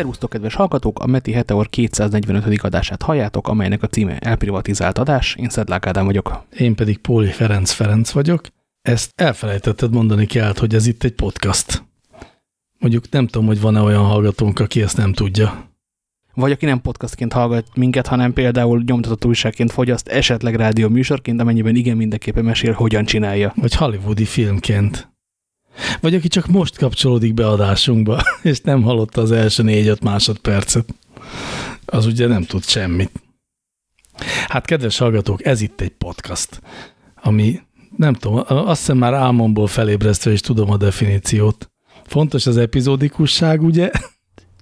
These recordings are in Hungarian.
Szerusztok, kedves hallgatók! A Meti Heteor 245. adását halljátok, amelynek a címe Elprivatizált adás. Én Szedlák Ádám vagyok. Én pedig Póli Ferenc Ferenc vagyok. Ezt elfelejtetted mondani kell, hogy ez itt egy podcast. Mondjuk nem tudom, hogy van-e olyan hallgatónk, aki ezt nem tudja. Vagy aki nem podcastként hallgat minket, hanem például nyomtatott újságként fogyaszt, esetleg rádió műsorként, amennyiben igen mindenképpen mesél, hogyan csinálja. Vagy hollywoodi filmként. Vagy aki csak most kapcsolódik be adásunkba, és nem hallotta az első négy-öt másodpercet. Az ugye nem tud semmit. Hát kedves hallgatók, ez itt egy podcast, ami nem tudom, azt hiszem már álmomból felébresztve is tudom a definíciót. Fontos az epizódikusság, ugye?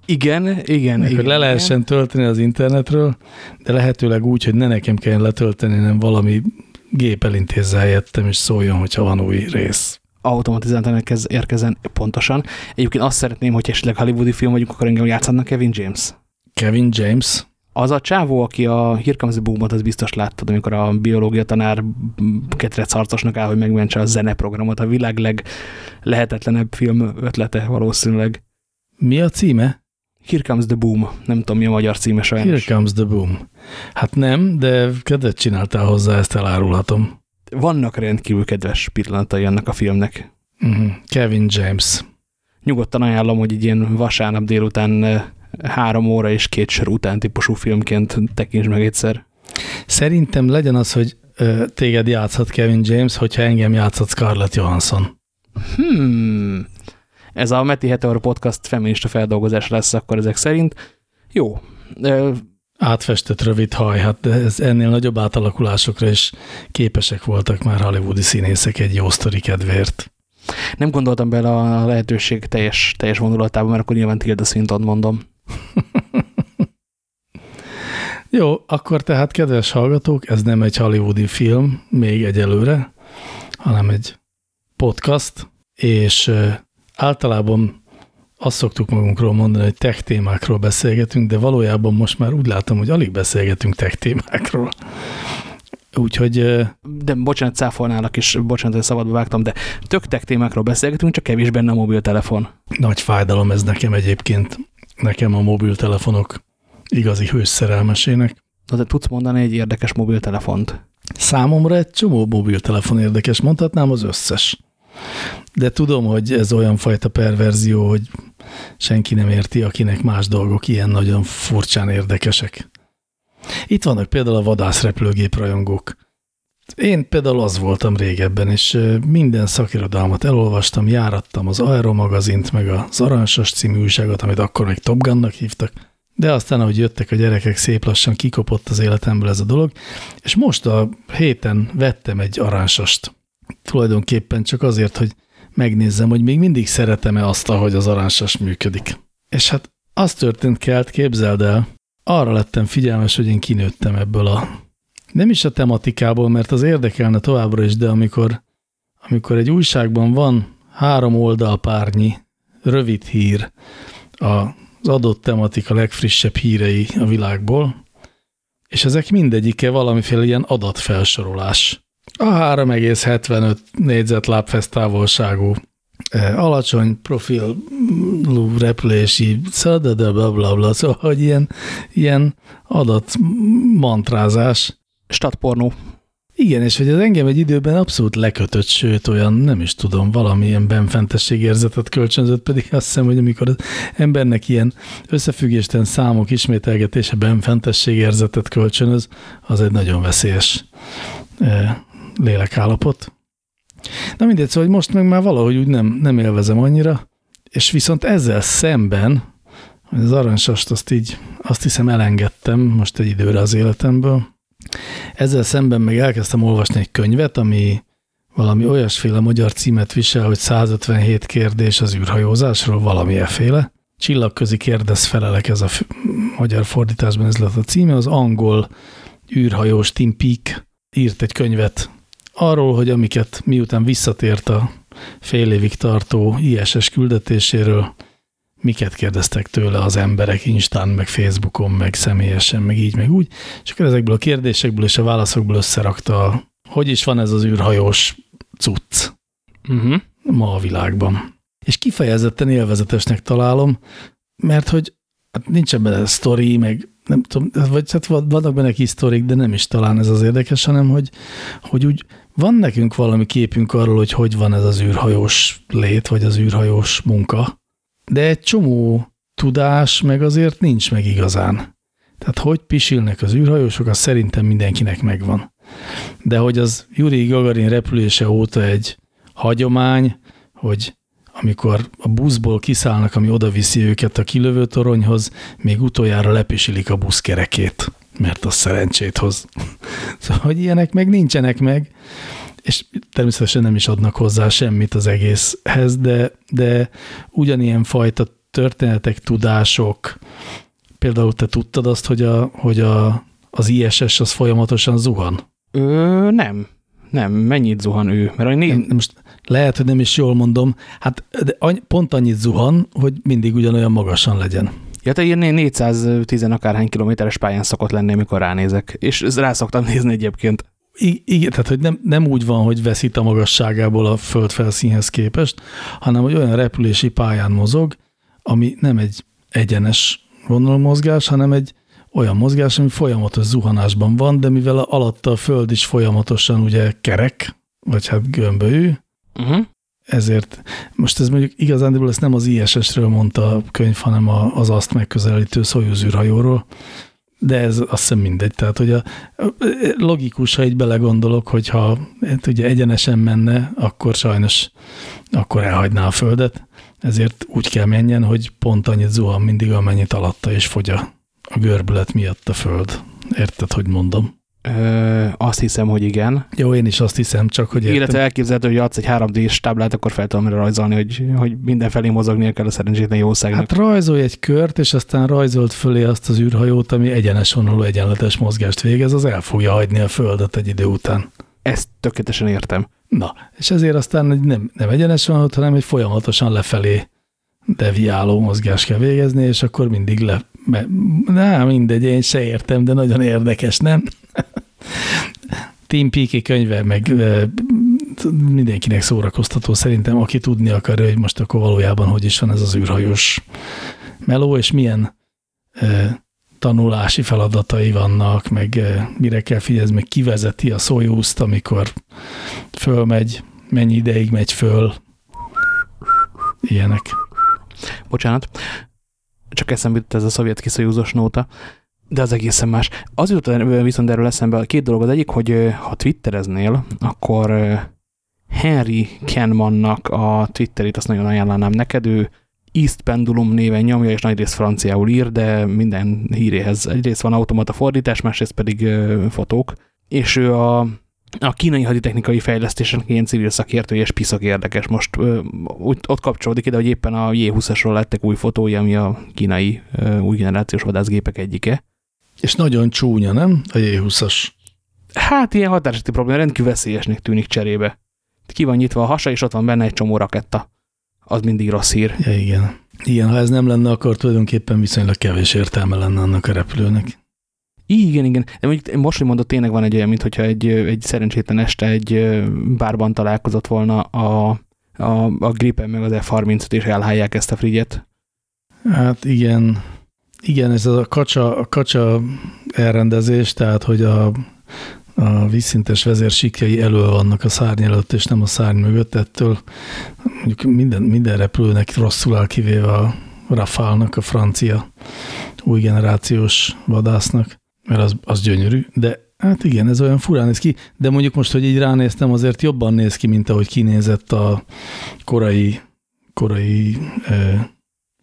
Igen, igen. Meg, igen hogy le lehessen igen. tölteni az internetről, de lehetőleg úgy, hogy ne nekem kelljen letölteni, hanem valami gép elintézze helyettem, és szóljon, hogyha van új rész automatizáltan érkezzen pontosan. Egyébként azt szeretném, hogy esetleg hollywoodi film vagyunk, akkor engem játszhatnak Kevin James. Kevin James? Az a csávó, aki a the Boom-ot, az biztos láttad, amikor a biológia tanár ketrec harcosnak áll, hogy megmentse a zeneprogramot, a világ leg lehetetlenebb film ötlete valószínűleg. Mi a címe? Here Comes the Boom. Nem tudom, mi a magyar címe sajnos. Here Comes the Boom. Hát nem, de kedvet csináltál hozzá, ezt elárulhatom vannak rendkívül kedves pillanatai annak a filmnek. Mhm. -huh. Kevin James. Nyugodtan ajánlom, hogy egy ilyen vasárnap délután három óra és két sor után típusú filmként tekints meg egyszer. Szerintem legyen az, hogy téged játszhat Kevin James, hogyha engem játszhat Scarlett Johansson. Hmm. Ez a Meti Heteor Podcast feminista feldolgozás lesz akkor ezek szerint. Jó átfestett rövid haj, hát ez ennél nagyobb átalakulásokra is képesek voltak már hollywoodi színészek egy jó sztori kedvéért. Nem gondoltam bele a lehetőség teljes, teljes vonulatába, mert akkor nyilván Tilda Swinton mondom. jó, akkor tehát kedves hallgatók, ez nem egy hollywoodi film, még egyelőre, hanem egy podcast, és általában azt szoktuk magunkról mondani, hogy tech témákról beszélgetünk, de valójában most már úgy látom, hogy alig beszélgetünk tech témákról. Úgyhogy... De bocsánat, cáfolnálak is, bocsánat, hogy szabadba vágtam, de tök tech témákról beszélgetünk, csak kevés benne a mobiltelefon. Nagy fájdalom ez nekem egyébként. Nekem a mobiltelefonok igazi hőszerelmesének. Na, de tudsz mondani egy érdekes mobiltelefont? Számomra egy csomó mobiltelefon érdekes, mondhatnám az összes. De tudom, hogy ez olyan fajta perverzió, hogy senki nem érti, akinek más dolgok ilyen nagyon furcsán érdekesek. Itt vannak például a vadászrepülőgép rajongók. Én például az voltam régebben, és minden szakirodalmat elolvastam, járattam az Aero magazint, meg az Aransos című újságot, amit akkor még Top Gunnak hívtak, de aztán, ahogy jöttek a gyerekek, szép lassan kikopott az életemből ez a dolog, és most a héten vettem egy aransost. Tulajdonképpen csak azért, hogy megnézzem, hogy még mindig szeretem-e azt, ahogy az aranysas működik. És hát az történt kelt, képzeld el, arra lettem figyelmes, hogy én kinőttem ebből a... Nem is a tematikából, mert az érdekelne továbbra is, de amikor, amikor egy újságban van három oldalpárnyi rövid hír az adott tematika legfrissebb hírei a világból, és ezek mindegyike valamiféle ilyen adatfelsorolás. A 3,75 négyzetláb távolságú eh, alacsony profilú repülési bla, bla, bla, szóval, hogy ilyen, ilyen adat mantrázás. Statpornó. Igen, és hogy ez engem egy időben abszolút lekötött, sőt olyan, nem is tudom, valamilyen benfentességérzetet kölcsönzött, pedig azt hiszem, hogy amikor az embernek ilyen összefüggésten számok ismételgetése benfentességérzetet kölcsönöz, az egy nagyon veszélyes eh, lélekállapot. Na mindegy, szóval hogy most meg már valahogy úgy nem, nem élvezem annyira, és viszont ezzel szemben, az aranysast azt így, azt hiszem elengedtem most egy időre az életemből, ezzel szemben meg elkezdtem olvasni egy könyvet, ami valami olyasféle magyar címet visel, hogy 157 kérdés az űrhajózásról, valami efféle. Csillagközi kérdez felelek, ez a magyar fordításban ez lett a címe, az angol űrhajós Tim Peake írt egy könyvet arról, hogy amiket miután visszatért a fél évig tartó ISS küldetéséről, miket kérdeztek tőle az emberek Instán, meg Facebookon, meg személyesen, meg így, meg úgy, és akkor ezekből a kérdésekből és a válaszokból összerakta, hogy is van ez az űrhajós cucc uh mhm. -huh. ma a világban. És kifejezetten élvezetesnek találom, mert hogy Hát nincsen benne sztori, meg nem tudom, vagy hát vannak benne kis sztorik, de nem is talán ez az érdekes, hanem hogy, hogy úgy van nekünk valami képünk arról, hogy hogy van ez az űrhajós lét, vagy az űrhajós munka, de egy csomó tudás meg azért nincs meg igazán. Tehát hogy pisilnek az űrhajósok, az szerintem mindenkinek megvan. De hogy az Yuri Gagarin repülése óta egy hagyomány, hogy amikor a buszból kiszállnak, ami oda viszi őket a kilövő toronyhoz, még utoljára lepisilik a busz kerekét, mert az szerencsét hoz. szóval, hogy ilyenek meg nincsenek meg, és természetesen nem is adnak hozzá semmit az egészhez, de, de ugyanilyen fajta történetek, tudások, például te tudtad azt, hogy, a, hogy a, az ISS az folyamatosan zuhan? Ö, nem. Nem, mennyit zuhan ő? Mert né... nem, most lehet, hogy nem is jól mondom, hát de pont annyit zuhan, hogy mindig ugyanolyan magasan legyen. Ja, te írnél 410 akárhány kilométeres pályán szokott lenni, amikor ránézek. És rá szoktam nézni egyébként. I igen, tehát hogy nem, nem úgy van, hogy veszít a magasságából a földfelszínhez képest, hanem hogy olyan repülési pályán mozog, ami nem egy egyenes vonalmozgás, hanem egy olyan mozgás, ami folyamatos zuhanásban van, de mivel alatta a föld is folyamatosan ugye kerek, vagy hát gömbölyű, uh -huh. Ezért most ez mondjuk igazán, ezt nem az ISS-ről mondta a könyv, hanem az azt megközelítő Soyuz űrhajóról, de ez azt hiszem mindegy. Tehát, hogy a, logikus, ha így belegondolok, hogyha hát ugye egyenesen menne, akkor sajnos akkor elhagyná a Földet, ezért úgy kell menjen, hogy pont annyit zuhan mindig, amennyit alatta, és fogy a, a görbület miatt a Föld. Érted, hogy mondom? Ö, azt hiszem, hogy igen. Jó, én is azt hiszem, csak hogy értem. Illetve elképzelhető, hogy adsz egy 3D-s táblát, akkor fel tudom rajzolni, hogy, hogy mindenfelé mozognia kell a szerencsétlen jószágnak. Hát rajzolj egy kört, és aztán rajzolt fölé azt az űrhajót, ami egyenes vonuló egyenletes mozgást végez, az el fogja hagyni a Földet egy idő után. Ezt tökéletesen értem. Na, és ezért aztán nem, nem egyenes vonuló, hanem egy folyamatosan lefelé deviáló mozgást kell végezni, és akkor mindig le... Na, mindegy, én se értem, de nagyon érdekes, nem? Tim Peake könyve, meg mindenkinek szórakoztató szerintem, aki tudni akarja, hogy most akkor valójában hogy is van ez az űrhajós meló, és milyen tanulási feladatai vannak, meg mire kell figyelni, meg kivezeti a Soyuz-t, amikor fölmegy, mennyi ideig megy föl, ilyenek. Bocsánat, csak eszembe jutott ez a szovjet kiszajúzós nóta, de az egészen más. Az jutott viszont erről eszembe a két dolog. Az egyik, hogy ha twittereznél, akkor Henry Kenmannak a Twitterit azt nagyon ajánlanám neked. Ő East Pendulum néven nyomja, és nagyrészt franciául ír, de minden híréhez egyrészt van automata fordítás, másrészt pedig fotók. És ő a a kínai haditechnikai fejlesztésen ilyen civil szakértő és piszak érdekes. Most ö, úgy, ott kapcsolódik ide, hogy éppen a J-20-asról lettek új fotói, ami a kínai ö, új generációs vadászgépek egyike. És nagyon csúnya, nem? A J-20-as. Hát ilyen hatásati probléma rendkívül veszélyesnek tűnik cserébe. Ki van nyitva a hasa, és ott van benne egy csomó raketta. Az mindig rossz hír. Ja, igen. Igen, ha ez nem lenne, akkor tulajdonképpen viszonylag kevés értelme lenne annak a repülőnek. Igen, igen. De mondjuk most, hogy mondod, tényleg van egy olyan, mintha egy, egy szerencsétlen este egy bárban találkozott volna a, a, a Gripen meg az F-35, és elhálják ezt a frigyet. Hát igen. Igen, ez a kacsa, a kacsa elrendezés, tehát hogy a, a vízszintes vezérsikjai elő vannak a szárny előtt, és nem a szárny mögött, ettől mondjuk minden, minden repülőnek rosszul áll kivéve a Rafale-nak, a francia új generációs vadásznak mert az, az gyönyörű, de hát igen, ez olyan furán néz ki, de mondjuk most, hogy így ránéztem, azért jobban néz ki, mint ahogy kinézett a korai, korai e,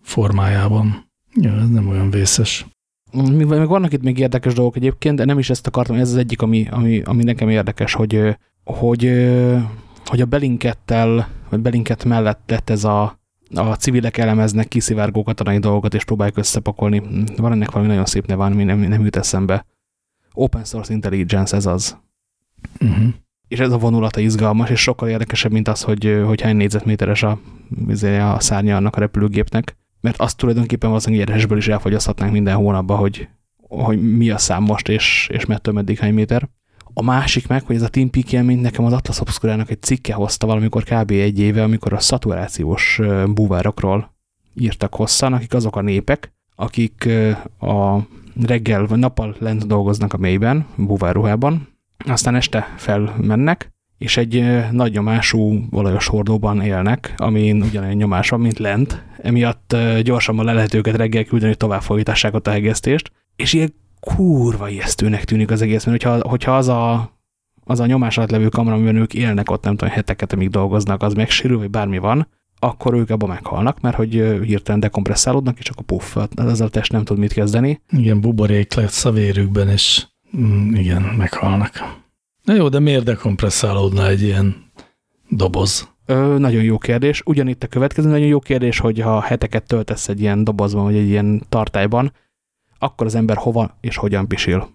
formájában. Ja, ez nem olyan vészes. Mivel meg vannak itt még érdekes dolgok egyébként, de nem is ezt akartam, ez az egyik, ami, ami, ami nekem érdekes, hogy, hogy, hogy a Belinkettel, vagy Belinket mellett lett ez a, a civilek elemeznek kiszivárgó katonai dolgokat, és próbálják összepakolni. Van ennek valami nagyon szép neve, ami nem, nem jut eszembe. Open Source Intelligence, ez az. Uh mhm. -huh. És ez a vonulata izgalmas, és sokkal érdekesebb, mint az, hogy, hogy hány négyzetméteres a, izé, a szárnya annak a repülőgépnek. Mert azt tulajdonképpen valószínűleg érdesből is elfogyaszthatnánk minden hónapban, hogy, hogy mi a szám most, és, és mettől meddig hány méter. A másik meg, hogy ez a Team Peak élmény nekem az Atlas Obscurának egy cikke hozta valamikor kb. egy éve, amikor a szaturációs búvárokról írtak hosszan, akik azok a népek, akik a reggel vagy nappal lent dolgoznak a mélyben, buvárruhában, aztán este felmennek, és egy nagy nyomású olajos hordóban élnek, amin ugyanolyan nyomás van, mint lent, emiatt gyorsabban le lehet őket reggel küldeni, hogy tovább folytassák a hegesztést, és ilyen kurva ijesztőnek tűnik az egész, mert hogyha, hogyha az a, az a nyomás alatt levő kamera, amiben ők élnek ott nem tudom, heteket, amíg dolgoznak, az megsérül, vagy bármi van, akkor ők abban meghalnak, mert hogy hirtelen dekompresszálódnak, és akkor puff, az a test nem tud mit kezdeni. Igen, buborék lesz a vérükben, és mm, igen, meghalnak. Na jó, de miért dekompresszálódna egy ilyen doboz? Ö, nagyon jó kérdés. Ugyanitt a következő nagyon jó kérdés, hogy ha heteket töltesz egy ilyen dobozban, vagy egy ilyen tartályban, akkor az ember hova és hogyan pisil.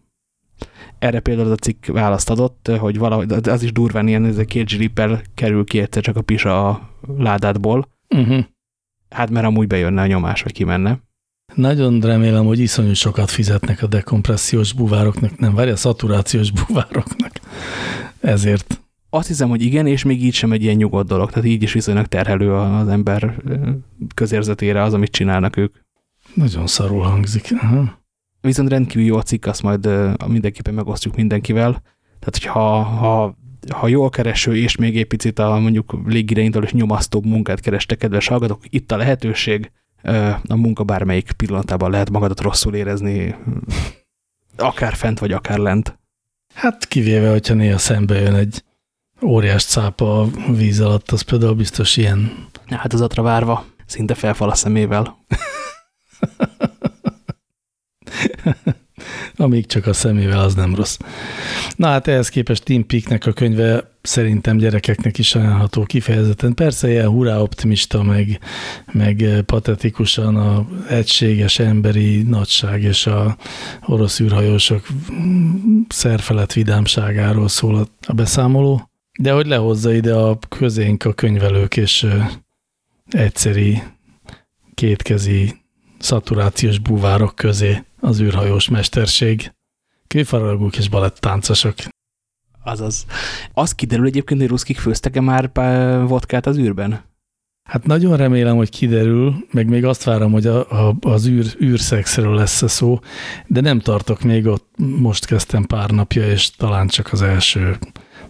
Erre például az a cikk választ adott, hogy valahogy, az is durván ilyen, ez egy két zsilippel kerül ki egyszer csak a pisa a ládádból. Uh mhm. -huh. Hát mert amúgy bejönne a nyomás, vagy kimenne. Nagyon remélem, hogy iszonyú sokat fizetnek a dekompressziós buvároknak, nem, várja, a szaturációs buvároknak. Ezért. Azt hiszem, hogy igen, és még így sem egy ilyen nyugodt dolog. Tehát így is viszonylag terhelő az ember közérzetére az, amit csinálnak ők. Nagyon szarul hangzik. Aha. Viszont rendkívül jó a cikk, azt majd mindenképpen megosztjuk mindenkivel. Tehát, hogyha ha, ha jól kereső, és még egy picit a mondjuk légirányítól és nyomasztóbb munkát kerestek, kedves hallgatók, itt a lehetőség, a munka bármelyik pillanatában lehet magadat rosszul érezni, akár fent vagy akár lent. Hát kivéve, hogyha néha szembe jön egy óriás cápa a víz alatt, az például biztos ilyen. Hát az atra várva, szinte felfal a szemével. Amíg csak a szemével, az nem rossz. Na hát ehhez képest Tim Peaknek a könyve szerintem gyerekeknek is ajánlható kifejezetten. Persze ilyen hurrá optimista, meg, meg patetikusan a egységes emberi nagyság és a orosz űrhajósok szerfelett vidámságáról szól a beszámoló, de hogy lehozza ide a közénk a könyvelők és egyszeri kétkezi szaturációs búvárok közé az űrhajós mesterség. Kőfaragók és balettáncosok. Azaz. Az kiderül egyébként, hogy ruszkik főztek-e már vodkát az űrben? Hát nagyon remélem, hogy kiderül, meg még azt várom, hogy a, a, az űr, űrszexről lesz -e szó, de nem tartok még ott, most kezdtem pár napja, és talán csak az első,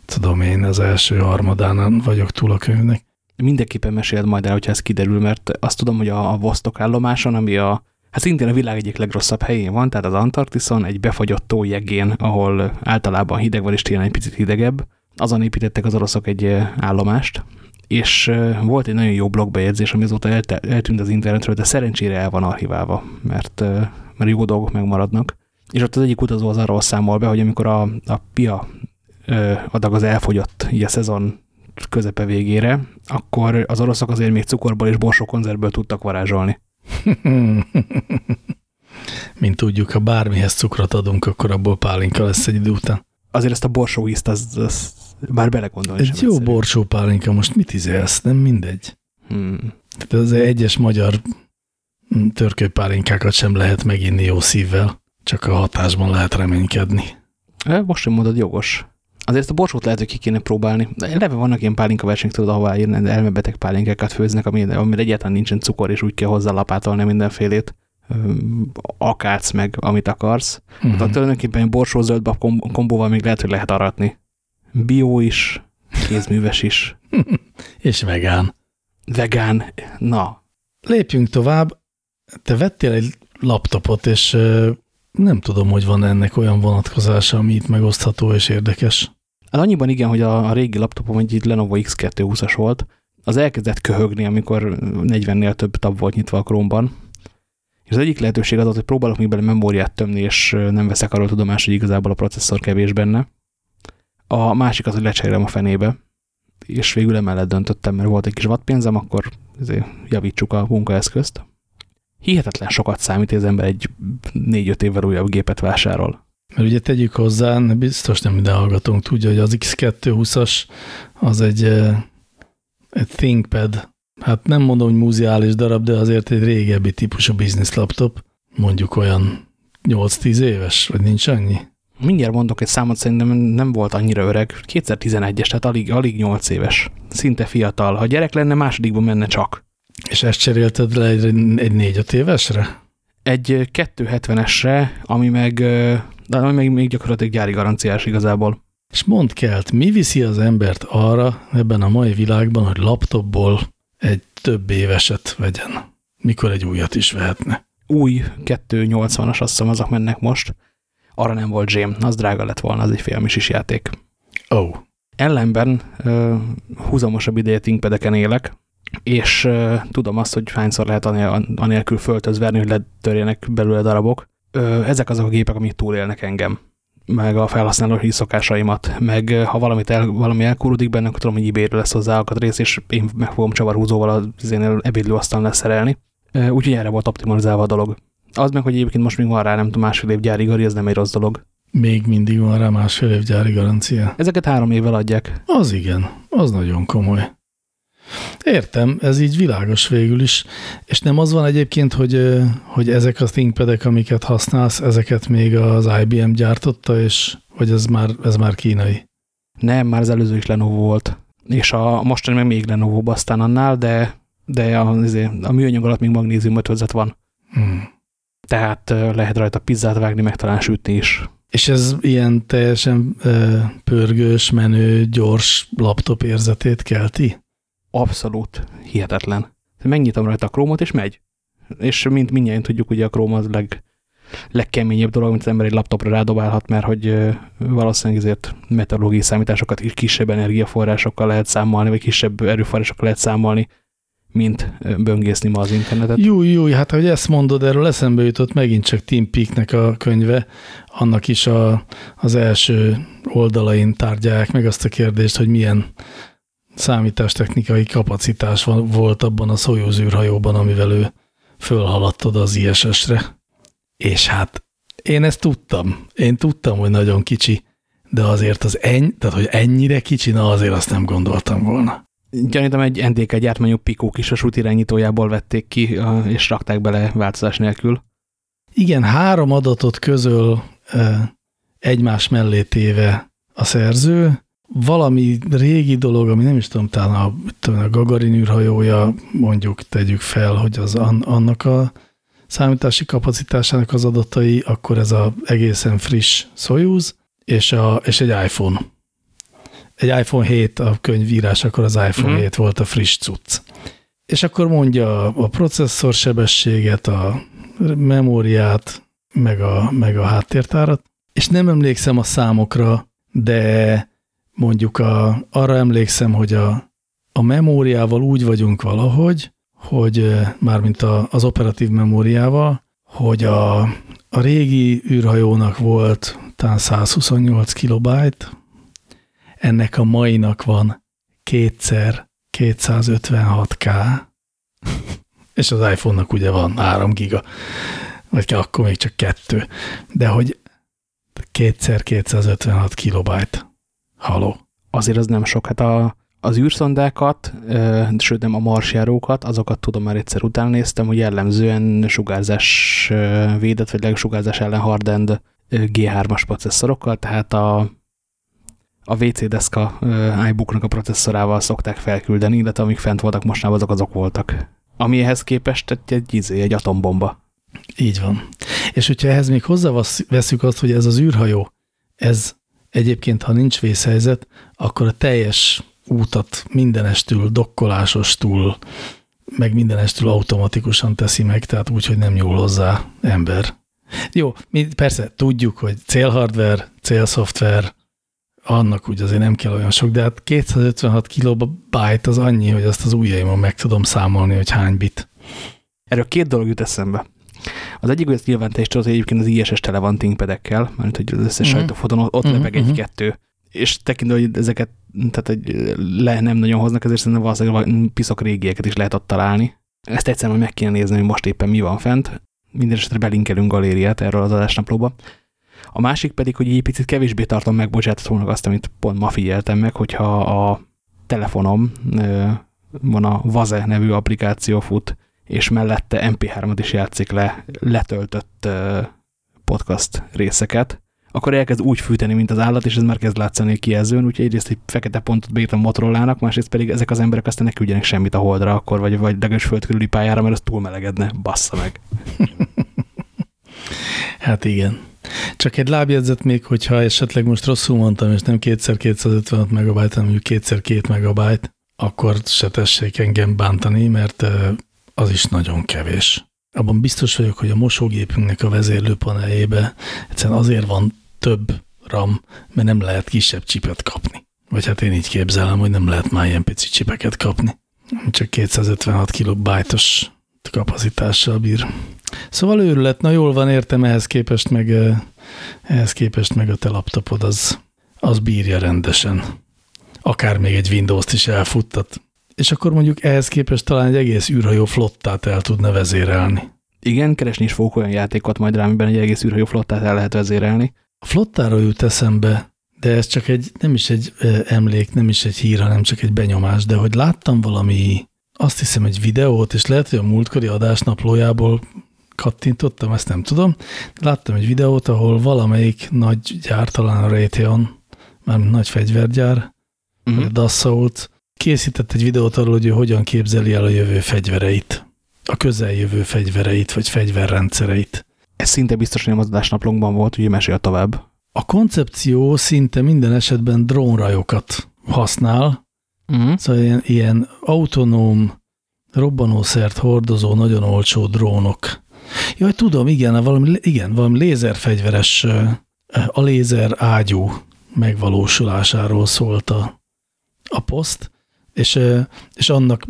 tudom én, az első harmadán vagyok túl a könyvnek. Mindenképpen meséld majd el, hogyha ez kiderül, mert azt tudom, hogy a, a Vostok állomáson, ami a Hát szintén a világ egyik legrosszabb helyén van, tehát az Antarktiszon, egy befagyott tó jegén, ahol általában hideg van, és télen egy picit hidegebb. Azon építettek az oroszok egy állomást, és volt egy nagyon jó blogbejegyzés, ami azóta eltűnt az internetről, de szerencsére el van archiválva, mert, mert jó dolgok megmaradnak. És ott az egyik utazó az arról számol be, hogy amikor a, a pia adag az elfogyott így a szezon közepe végére, akkor az oroszok azért még cukorból és borsókonzervből tudtak varázsolni. Mint tudjuk, ha bármihez cukrot adunk, akkor abból pálinka lesz egy idő után. Azért ezt a borsó ízt, az, az bár belegondolni Egy jó borsó pálinka, most mit izélsz? Nem mindegy. Hmm. Tehát az egyes magyar törkőpálinkákat sem lehet meginni jó szívvel, csak a hatásban lehet reménykedni. Most sem mondod jogos. Azért a borsót lehet, hogy ki kéne próbálni. Eleve vannak ilyen pálinka versenyek, tudod, ahová ilyen elmebeteg pálinkákat főznek, amire, amire egyáltalán nincsen cukor, és úgy kell hozzá lapátolni mindenfélét akác meg, amit akarsz. Uh -huh. Tehát tulajdonképpen borsó zöldbab kombóval még lehet, hogy lehet aratni. Bio is, kézműves is. és vegán. Vegán, na. Lépjünk tovább. Te vettél egy laptopot, és nem tudom, hogy van ennek olyan vonatkozása, ami itt megosztható és érdekes. Hát annyiban igen, hogy a, a régi laptopom egy Lenovo X220-as volt, az elkezdett köhögni, amikor 40-nél több tab volt nyitva a Chrome-ban. És az egyik lehetőség az, hogy próbálok még bele memóriát tömni, és nem veszek arról tudomást, hogy igazából a processzor kevés benne. A másik az, hogy lecserélem a fenébe, és végül emellett döntöttem, mert volt egy kis wattpénzem, akkor javítsuk a munkaeszközt hihetetlen sokat számít, hogy az ember egy négy-öt évvel újabb gépet vásárol. Mert ugye tegyük hozzá, biztos nem minden hallgatónk tudja, hogy az X220-as az egy, egy ThinkPad, hát nem mondom, hogy muzeális darab, de azért egy régebbi típusú business laptop, mondjuk olyan 8-10 éves, vagy nincs annyi? Mindjárt mondok egy számot, szerintem nem volt annyira öreg. 2011-es, tehát alig, alig 8 éves. Szinte fiatal. Ha gyerek lenne, másodikban menne csak. És ezt cserélted le egy, egy négy-öt évesre? egy 270-esre, ami meg, de meg még gyakorlatilag gyári garanciás igazából. És mond kelt, mi viszi az embert arra ebben a mai világban, hogy laptopból egy több éveset vegyen, mikor egy újat is vehetne? Új 280-as azt hiszem azok mennek most. Arra nem volt zsém, az drága lett volna, az egy félmis játék. Oh. Ellenben uh, húzamosabb ideje ThinkPad-eken élek, és uh, tudom azt, hogy hányszor lehet anélkül föltözverni, hogy letörjenek belőle darabok. Ezek azok a gépek, amik túlélnek engem meg a felhasználói szokásaimat, meg ha valamit el, valami elkúrodik benne, akkor tudom, hogy ebay lesz hozzá rész, és én meg fogom csavarhúzóval az én ebédlőasztalon leszerelni. Úgyhogy erre volt optimalizálva a dolog. Az meg, hogy egyébként most még van rá, nem tudom, másfél év gyári gari, ez nem egy rossz dolog. Még mindig van rá másfél év gyári garancia. Ezeket három évvel adják. Az igen, az nagyon komoly. Értem, ez így világos végül is. És nem az van egyébként, hogy, hogy ezek a ThinkPad-ek, amiket használsz, ezeket még az IBM gyártotta, és vagy ez már, ez már kínai? Nem, már az előző is Lenovo volt. És a mostani meg még Lenovo aztán annál, de, de a, a műanyag alatt még magnézium ötvözet van. Hmm. Tehát lehet rajta pizzát vágni, meg talán sütni is. És ez ilyen teljesen pörgős, menő, gyors laptop érzetét kelti? Abszolút hihetetlen. Megnyitom rajta a krómot, és megy. És mint mindjárt tudjuk, ugye a króm az leg, legkeményebb dolog, amit az ember egy laptopra rádobálhat, mert hogy valószínűleg ezért meteorológiai számításokat is kisebb energiaforrásokkal lehet számolni, vagy kisebb erőforrásokkal lehet számolni, mint böngészni ma az internetet. Jó, jó, hát hogy ezt mondod, erről eszembe jutott megint csak Tim Peaknek a könyve, annak is a, az első oldalain tárgyalják meg azt a kérdést, hogy milyen számítástechnikai kapacitás van, volt abban a Soyuz űrhajóban, amivel ő fölhaladt oda az ISS-re. És hát én ezt tudtam. Én tudtam, hogy nagyon kicsi, de azért az ennyi, tehát hogy ennyire kicsi, na azért azt nem gondoltam volna. Gyanítom egy NDK gyártmányú Pico kis a irányítójából vették ki, és rakták bele változás nélkül. Igen, három adatot közöl egymás mellé téve a szerző, valami régi dolog, ami nem is tudom, talán a, a Gagarin űrhajója, mondjuk tegyük fel, hogy az an, annak a számítási kapacitásának az adatai, akkor ez a egészen friss Soyuz, és, a, és egy iPhone. Egy iPhone 7 a könyvírás, akkor az iPhone uh -huh. 7 volt a friss cucc. És akkor mondja a processzor sebességet, a memóriát, meg a, meg a háttértárat, és nem emlékszem a számokra, de mondjuk a, arra emlékszem, hogy a, a memóriával úgy vagyunk valahogy, hogy mármint a, az operatív memóriával, hogy a, a régi űrhajónak volt talán 128 kilobájt, ennek a mainak van kétszer 256K, és az iPhone-nak ugye van 3 giga, vagy akkor még csak kettő, de hogy kétszer 256 kilobájt Haló. Azért az nem sok. Hát a, az űrszondákat, e, sőt nem a marsjárókat, azokat tudom már egyszer után néztem, hogy jellemzően sugárzás védett, vagy legsugárzás ellen hardend G3-as processzorokkal, tehát a, a WC deszka iBooknak a processzorával szokták felküldeni, illetve amik fent voltak mostanában, azok azok voltak. Ami ehhez képest egy, egy, izé, egy atombomba. Így van. És hogyha ehhez még hozzáveszünk azt, hogy ez az űrhajó, ez Egyébként, ha nincs vészhelyzet, akkor a teljes útat mindenestül, dokkolásostól, meg mindenestül automatikusan teszi meg, tehát úgy, hogy nem nyúl hozzá ember. Jó, mi persze tudjuk, hogy célhardware, célszoftver, annak úgy azért nem kell olyan sok, de hát 256 kilobyte az annyi, hogy azt az ujjaimon meg tudom számolni, hogy hány bit. Erről két dolog jut eszembe. Az egyik, hogy ezt nyilván te is tudod, hogy egyébként az ISS tele van thinkpad mert hogy az összes sajtófoton ott uh -huh. lebeg egy-kettő. -huh. És tekintve, hogy ezeket tehát, hogy le nem nagyon hoznak, ezért szerintem valószínűleg piszok régieket is lehet ott találni. Ezt egyszerűen meg kéne nézni, hogy most éppen mi van fent. Minden esetre belinkelünk galériát erről az adásnaplóba. A másik pedig, hogy egy picit kevésbé tartom meg bocsánat azt, amit pont ma figyeltem meg, hogyha a telefonom van a Vaze nevű applikáció fut, és mellette MP3-at is játszik le letöltött podcast részeket, akkor elkezd úgy fűteni, mint az állat, és ez már kezd látszani a kijelzőn, úgyhogy egyrészt egy fekete pontot beírt a Motorolának, másrészt pedig ezek az emberek aztán ne küldjenek semmit a holdra akkor, vagy, vagy legalábbis földkörüli pályára, mert az túl melegedne, bassza meg. Hát igen. Csak egy lábjegyzet még, hogyha esetleg most rosszul mondtam, és nem kétszer 256 megabyte, hanem mondjuk kétszer 2 megabyte, akkor se tessék engem bántani, mert az is nagyon kevés. Abban biztos vagyok, hogy a mosógépünknek a vezérlőpaneljébe egyszerűen azért van több RAM, mert nem lehet kisebb csipet kapni. Vagy hát én így képzelem, hogy nem lehet már ilyen pici csipeket kapni. Csak 256 kilobájtos kapacitással bír. Szóval őrület, na jól van, értem, ehhez képest meg, ehhez képest meg a te laptopod az, az bírja rendesen. Akár még egy Windows-t is elfuttat. És akkor mondjuk ehhez képest talán egy egész űrhajó flottát el tudna vezérelni. Igen, keresni is fogok olyan játékot majd rá, amiben egy egész űrhajó flottát el lehet vezérelni. A flottára jut eszembe, de ez csak egy, nem is egy emlék, nem is egy hír, hanem csak egy benyomás, de hogy láttam valami, azt hiszem egy videót, és lehet, hogy a múltkori adásnaplójából kattintottam, ezt nem tudom. Láttam egy videót, ahol valamelyik nagy gyár, talán a Raytheon, már nagy fegyvergyár, uh -huh. vagy a Dassault, készített egy videót arról, hogy ő hogyan képzeli el a jövő fegyvereit, a közeljövő fegyvereit, vagy fegyverrendszereit. Ez szinte biztos, hogy nem az adásnaplónkban volt, ugye mesél tovább. A koncepció szinte minden esetben drónrajokat használ, uh mhm. -huh. szóval ilyen, ilyen autonóm, robbanószert hordozó, nagyon olcsó drónok. Jaj, tudom, igen, valami, igen, valami lézerfegyveres, a lézer ágyú megvalósulásáról szólt a, a poszt, és, és annak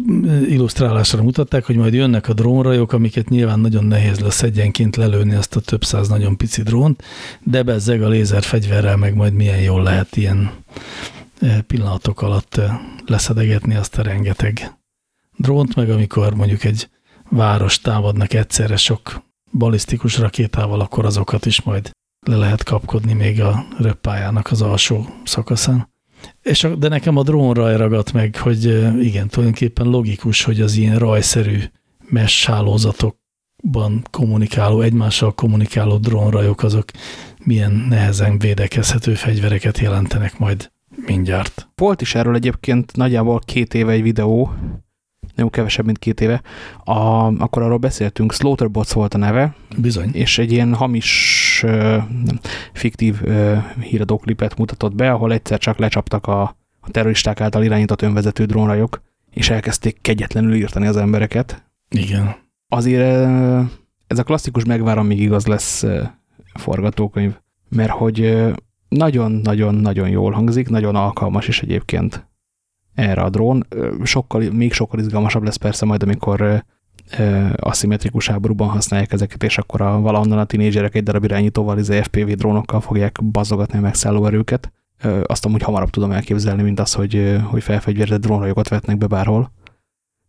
illusztrálásra mutatták, hogy majd jönnek a drónrajok, amiket nyilván nagyon nehéz lesz egyenként lelőni azt a több száz nagyon pici drónt, de bezzeg a lézerfegyverrel meg majd milyen jól lehet ilyen pillanatok alatt leszedegetni azt a rengeteg drónt, meg amikor mondjuk egy város támadnak egyszerre sok balisztikus rakétával, akkor azokat is majd le lehet kapkodni még a röppájának az alsó szakaszán. És de nekem a drónraj ragadt meg, hogy igen, tulajdonképpen logikus, hogy az ilyen rajszerű mesh hálózatokban kommunikáló, egymással kommunikáló drónrajok azok milyen nehezen védekezhető fegyvereket jelentenek majd mindjárt. Volt is erről egyébként nagyjából két éve egy videó, nem kevesebb, mint két éve, a, akkor arról beszéltünk, Slaughterbots volt a neve. Bizony. És egy ilyen hamis, nem, fiktív híradóklipet mutatott be, ahol egyszer csak lecsaptak a, a terroristák által irányított önvezető drónrajok, és elkezdték kegyetlenül írtani az embereket. Igen. Azért ez a klasszikus megvárom, még igaz lesz forgatókönyv, mert hogy nagyon-nagyon-nagyon jól hangzik, nagyon alkalmas is egyébként erre a drón. Sokkal, még sokkal izgalmasabb lesz persze majd, amikor aszimmetrikus háborúban használják ezeket, és akkor a, valahonnan a tinédzserek egy darab irányítóval, az izé FPV drónokkal fogják bazogatni a megszálló erőket. Azt amúgy hamarabb tudom elképzelni, mint az, hogy, hogy felfegyverzett drónrajokat vetnek be bárhol,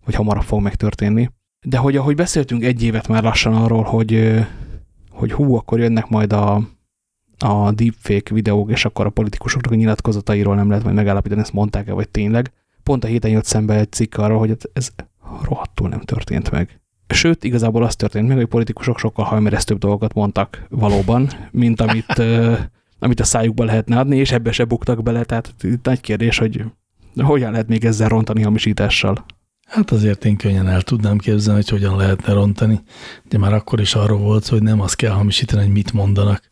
hogy hamarabb fog megtörténni. De hogy ahogy beszéltünk egy évet már lassan arról, hogy, hogy hú, akkor jönnek majd a, a deepfake videók, és akkor a politikusoknak a nyilatkozatairól nem lehet majd megállapítani, ezt mondták-e, vagy tényleg. Pont a héten jött szembe egy cikk arról, hogy ez rohadtul nem történt meg. Sőt, igazából az történt meg, hogy politikusok sokkal hajmeresztőbb dolgokat mondtak valóban, mint amit, amit a szájukba lehetne adni, és ebbe se buktak bele. Tehát itt nagy kérdés, hogy hogyan lehet még ezzel rontani hamisítással. Hát azért én könnyen el tudnám képzelni, hogy hogyan lehetne rontani. De már akkor is arról volt, hogy nem azt kell hamisítani, hogy mit mondanak,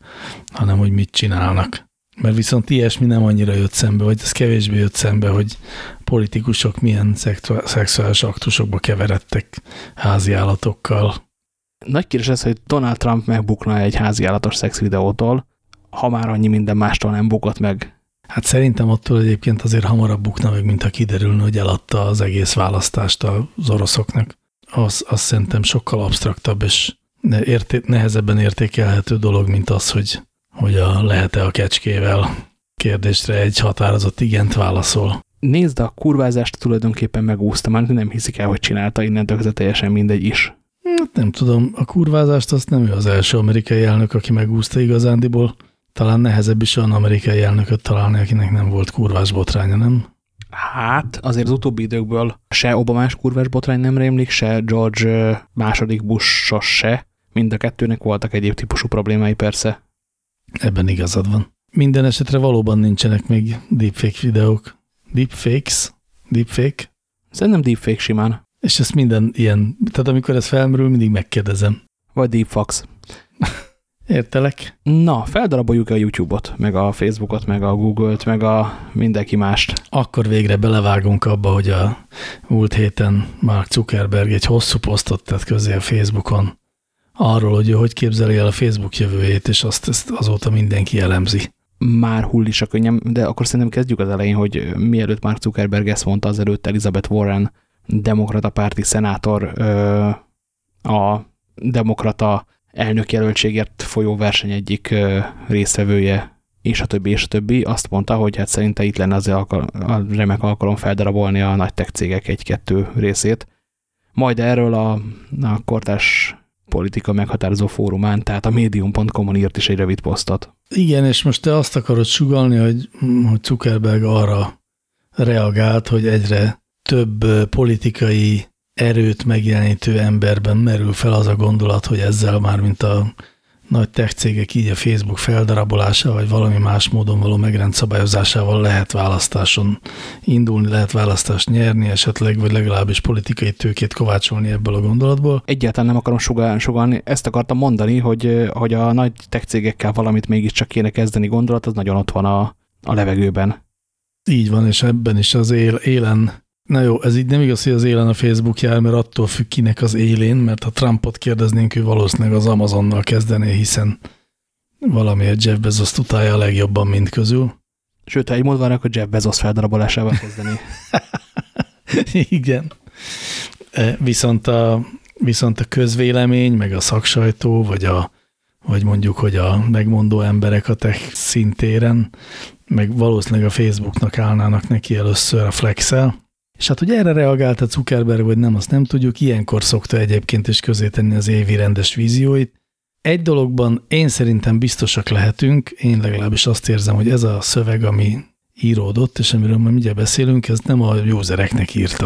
hanem hogy mit csinálnak. Mert viszont ilyesmi nem annyira jött szembe, vagy ez kevésbé jött szembe, hogy politikusok milyen szexuális aktusokba keveredtek házi állatokkal. Nagy kérdés ez, hogy Donald Trump megbukna egy házi állatos szex videótól, ha már annyi minden mástól nem bukott meg. Hát szerintem attól egyébként azért hamarabb bukna meg, mint ha kiderülne, hogy eladta az egész választást az oroszoknak. Az, az szerintem sokkal absztraktabb és érté nehezebben értékelhető dolog, mint az, hogy, hogy a lehet-e a kecskével kérdésre egy határozott igent válaszol. Nézd, a kurvázást tulajdonképpen megúszta, már nem hiszik el, hogy csinálta, innentől kezdve teljesen mindegy is. Hát nem tudom, a kurvázást azt nem ő az első amerikai elnök, aki megúszta igazándiból. Talán nehezebb is olyan amerikai elnököt találni, akinek nem volt kurvás botránya, nem? Hát, azért az utóbbi időkből se Obamás kurvás botrány nem rémlik, se George második bush se. Mind a kettőnek voltak egyéb típusú problémái persze. Ebben igazad van. Minden esetre valóban nincsenek még deepfake videók. Deepfakes? Deepfake? Szerintem deepfake simán. És ezt minden ilyen, tehát amikor ez felmerül, mindig megkérdezem. Vagy deepfax. Értelek. Na, feldaraboljuk a YouTube-ot, meg a Facebook-ot, meg a Google-t, meg a mindenki mást. Akkor végre belevágunk abba, hogy a múlt héten Mark Zuckerberg egy hosszú posztot tett közé a Facebookon arról, hogy ő hogy képzeli el a Facebook jövőjét, és azt ezt azóta mindenki elemzi. Már hull is a könnyem, de akkor szerintem kezdjük az elején, hogy mielőtt Mark Zuckerberg ezt mondta, azelőtt Elizabeth Warren, demokrata párti szenátor, a demokrata elnökjelöltségért folyó verseny egyik résztvevője, és a többi, és a többi, azt mondta, hogy hát szerinte itt lenne az a remek alkalom feldarabolni a nagy tech cégek egy-kettő részét. Majd erről a, a kortás politika meghatározó fórumán, tehát a medium.com-on írt is egy rövid posztot. Igen, és most te azt akarod sugalni, hogy, hogy Zuckerberg arra reagált, hogy egyre több politikai erőt megjelenítő emberben merül fel az a gondolat, hogy ezzel már, mint a nagy tech cégek így a Facebook feldarabolása, vagy valami más módon való megrendszabályozásával lehet választáson indulni, lehet választást nyerni esetleg, vagy legalábbis politikai tőkét kovácsolni ebből a gondolatból. Egyáltalán nem akarom sugalni, ezt akartam mondani, hogy, hogy a nagy tech cégekkel valamit mégiscsak kéne kezdeni gondolat, az nagyon ott van a, a levegőben. Így van, és ebben is az él, élen Na jó, ez így nem igaz, hogy az élen a Facebook jár, mert attól függ kinek az élén, mert ha Trumpot kérdeznénk, ő valószínűleg az Amazonnal kezdené, hiszen valamiért Jeff Bezos utálja a legjobban mind közül. Sőt, ha egy mód van, akkor Jeff Bezos feldarabolásával kezdeni. Igen. E, viszont a, viszont a közvélemény, meg a szaksajtó, vagy, a, vagy mondjuk, hogy a megmondó emberek a tech szintéren, meg valószínűleg a Facebooknak állnának neki először a Flexel, és hát, hogy erre reagált a Zuckerberg, vagy nem, azt nem tudjuk. Ilyenkor szokta egyébként is közé tenni az évi rendes vízióit. Egy dologban én szerintem biztosak lehetünk, én legalábbis azt érzem, hogy ez a szöveg, ami íródott, és amiről majd mindjárt beszélünk, ez nem a usereknek írta.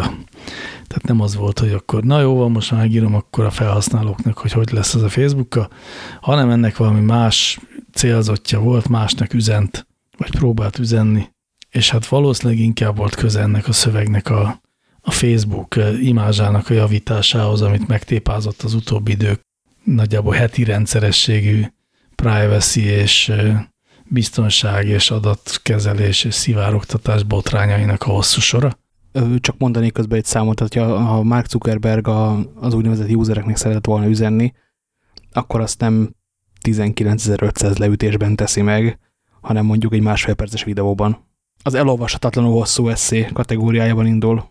Tehát nem az volt, hogy akkor na jó van, most már megírom akkor a felhasználóknak, hogy hogy lesz az a Facebooka, hanem ennek valami más célzottja volt, másnak üzent, vagy próbált üzenni és hát valószínűleg inkább volt köze ennek a szövegnek a, a Facebook imázsának a javításához, amit megtépázott az utóbbi idők nagyjából heti rendszerességű privacy és biztonság és adatkezelés és szivárogtatás botrányainak a hosszú sora. Csak mondani közben egy számot, tehát ha Mark Zuckerberg az úgynevezett usereknek szeretett volna üzenni, akkor azt nem 19.500 leütésben teszi meg, hanem mondjuk egy másfél perces videóban az elolvashatatlanul hosszú eszé kategóriájában indul.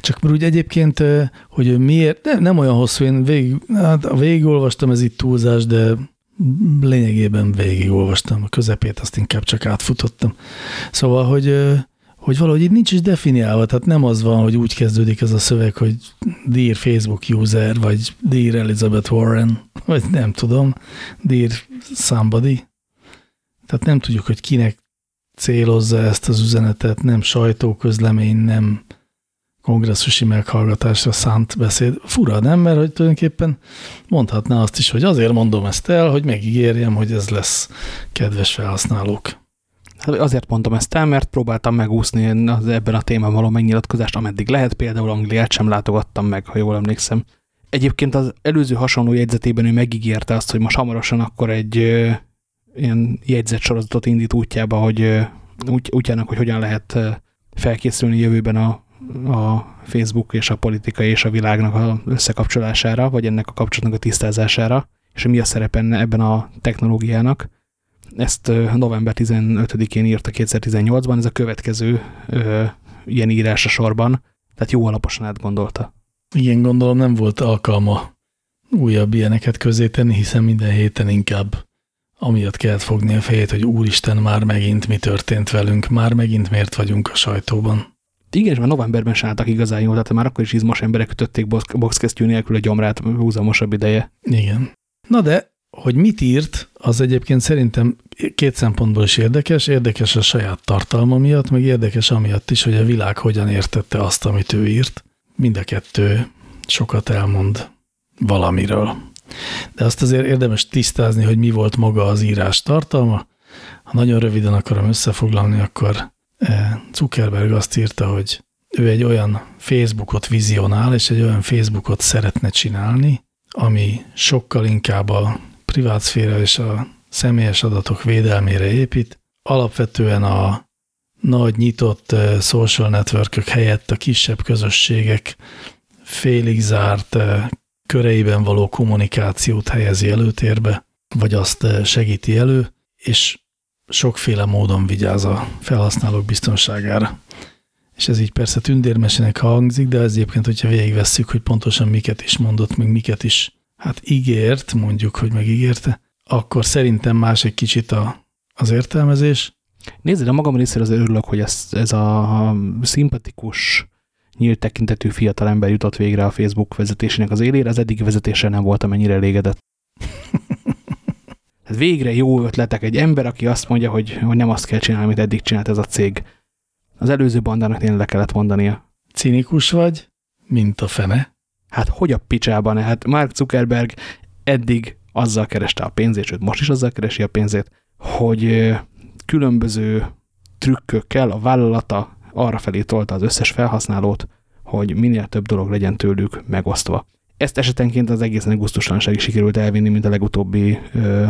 Csak úgy egyébként, hogy miért, de nem olyan hosszú, én végig, hát végigolvastam, ez itt túlzás, de lényegében végigolvastam a közepét, azt inkább csak átfutottam. Szóval, hogy, hogy valahogy itt nincs is definiálva, tehát nem az van, hogy úgy kezdődik ez a szöveg, hogy Dear Facebook user, vagy Dear Elizabeth Warren, vagy nem tudom, Dear somebody. Tehát nem tudjuk, hogy kinek célozza ezt az üzenetet, nem sajtóközlemény, nem kongresszusi meghallgatásra szánt beszéd. Fura, nem? Mert hogy tulajdonképpen mondhatná azt is, hogy azért mondom ezt el, hogy megígérjem, hogy ez lesz kedves felhasználók. Hát azért mondtam ezt el, mert próbáltam megúszni az ebben a témában való megnyilatkozást, ameddig lehet, például Angliát sem látogattam meg, ha jól emlékszem. Egyébként az előző hasonló jegyzetében ő megígérte azt, hogy most hamarosan akkor egy ilyen jegyzett sorozatot indít útjába, hogy úgy, útjának, hogy hogyan lehet felkészülni jövőben a, a Facebook és a politika és a világnak a összekapcsolására, vagy ennek a kapcsolatnak a tisztázására, és mi a szerepe ebben a technológiának. Ezt november 15-én írta 2018-ban, ez a következő ö, ilyen írás a sorban, tehát jó alaposan átgondolta. Igen, gondolom nem volt alkalma újabb ilyeneket közé tenni, hiszen minden héten inkább amiatt kellett fogni a fejét, hogy úristen, már megint mi történt velünk, már megint miért vagyunk a sajtóban. Igen, és már novemberben sálltak igazán jól, tehát már akkor is izmos emberek ütötték boxkesztyű nélkül a gyomrát húzamosabb ideje. Igen. Na de, hogy mit írt, az egyébként szerintem két szempontból is érdekes. Érdekes a saját tartalma miatt, meg érdekes amiatt is, hogy a világ hogyan értette azt, amit ő írt. Mind a kettő sokat elmond valamiről. De azt azért érdemes tisztázni, hogy mi volt maga az írás tartalma. Ha nagyon röviden akarom összefoglalni, akkor eh, Zuckerberg azt írta, hogy ő egy olyan Facebookot vizionál, és egy olyan Facebookot szeretne csinálni, ami sokkal inkább a privátszféra és a személyes adatok védelmére épít. Alapvetően a nagy nyitott social networkök helyett a kisebb közösségek félig zárt köreiben való kommunikációt helyezi előtérbe, vagy azt segíti elő, és sokféle módon vigyáz a felhasználók biztonságára. És ez így persze tündérmesének hangzik, de ez egyébként, hogyha végigvesszük, hogy pontosan miket is mondott, meg miket is hát ígért, mondjuk, hogy megígérte, akkor szerintem más egy kicsit a, az értelmezés. Nézd, a magam részéről az örülök, hogy ez, ez a szimpatikus, nyílt tekintetű fiatalember jutott végre a Facebook vezetésének az élére, az eddigi vezetéssel nem voltam ennyire elégedett. Ez végre jó ötletek. Egy ember, aki azt mondja, hogy, hogy nem azt kell csinálni, amit eddig csinált ez a cég. Az előző bandának tényleg le kellett mondania. Cinikus vagy, mint a fene. Hát hogy a picsában? Hát Mark Zuckerberg eddig azzal kereste a pénzét, sőt most is azzal keresi a pénzét, hogy különböző trükkökkel a vállalata arra felé tolta az összes felhasználót, hogy minél több dolog legyen tőlük megosztva. Ezt esetenként az egészen gusztustalanságig sikerült elvinni, mint a legutóbbi ö,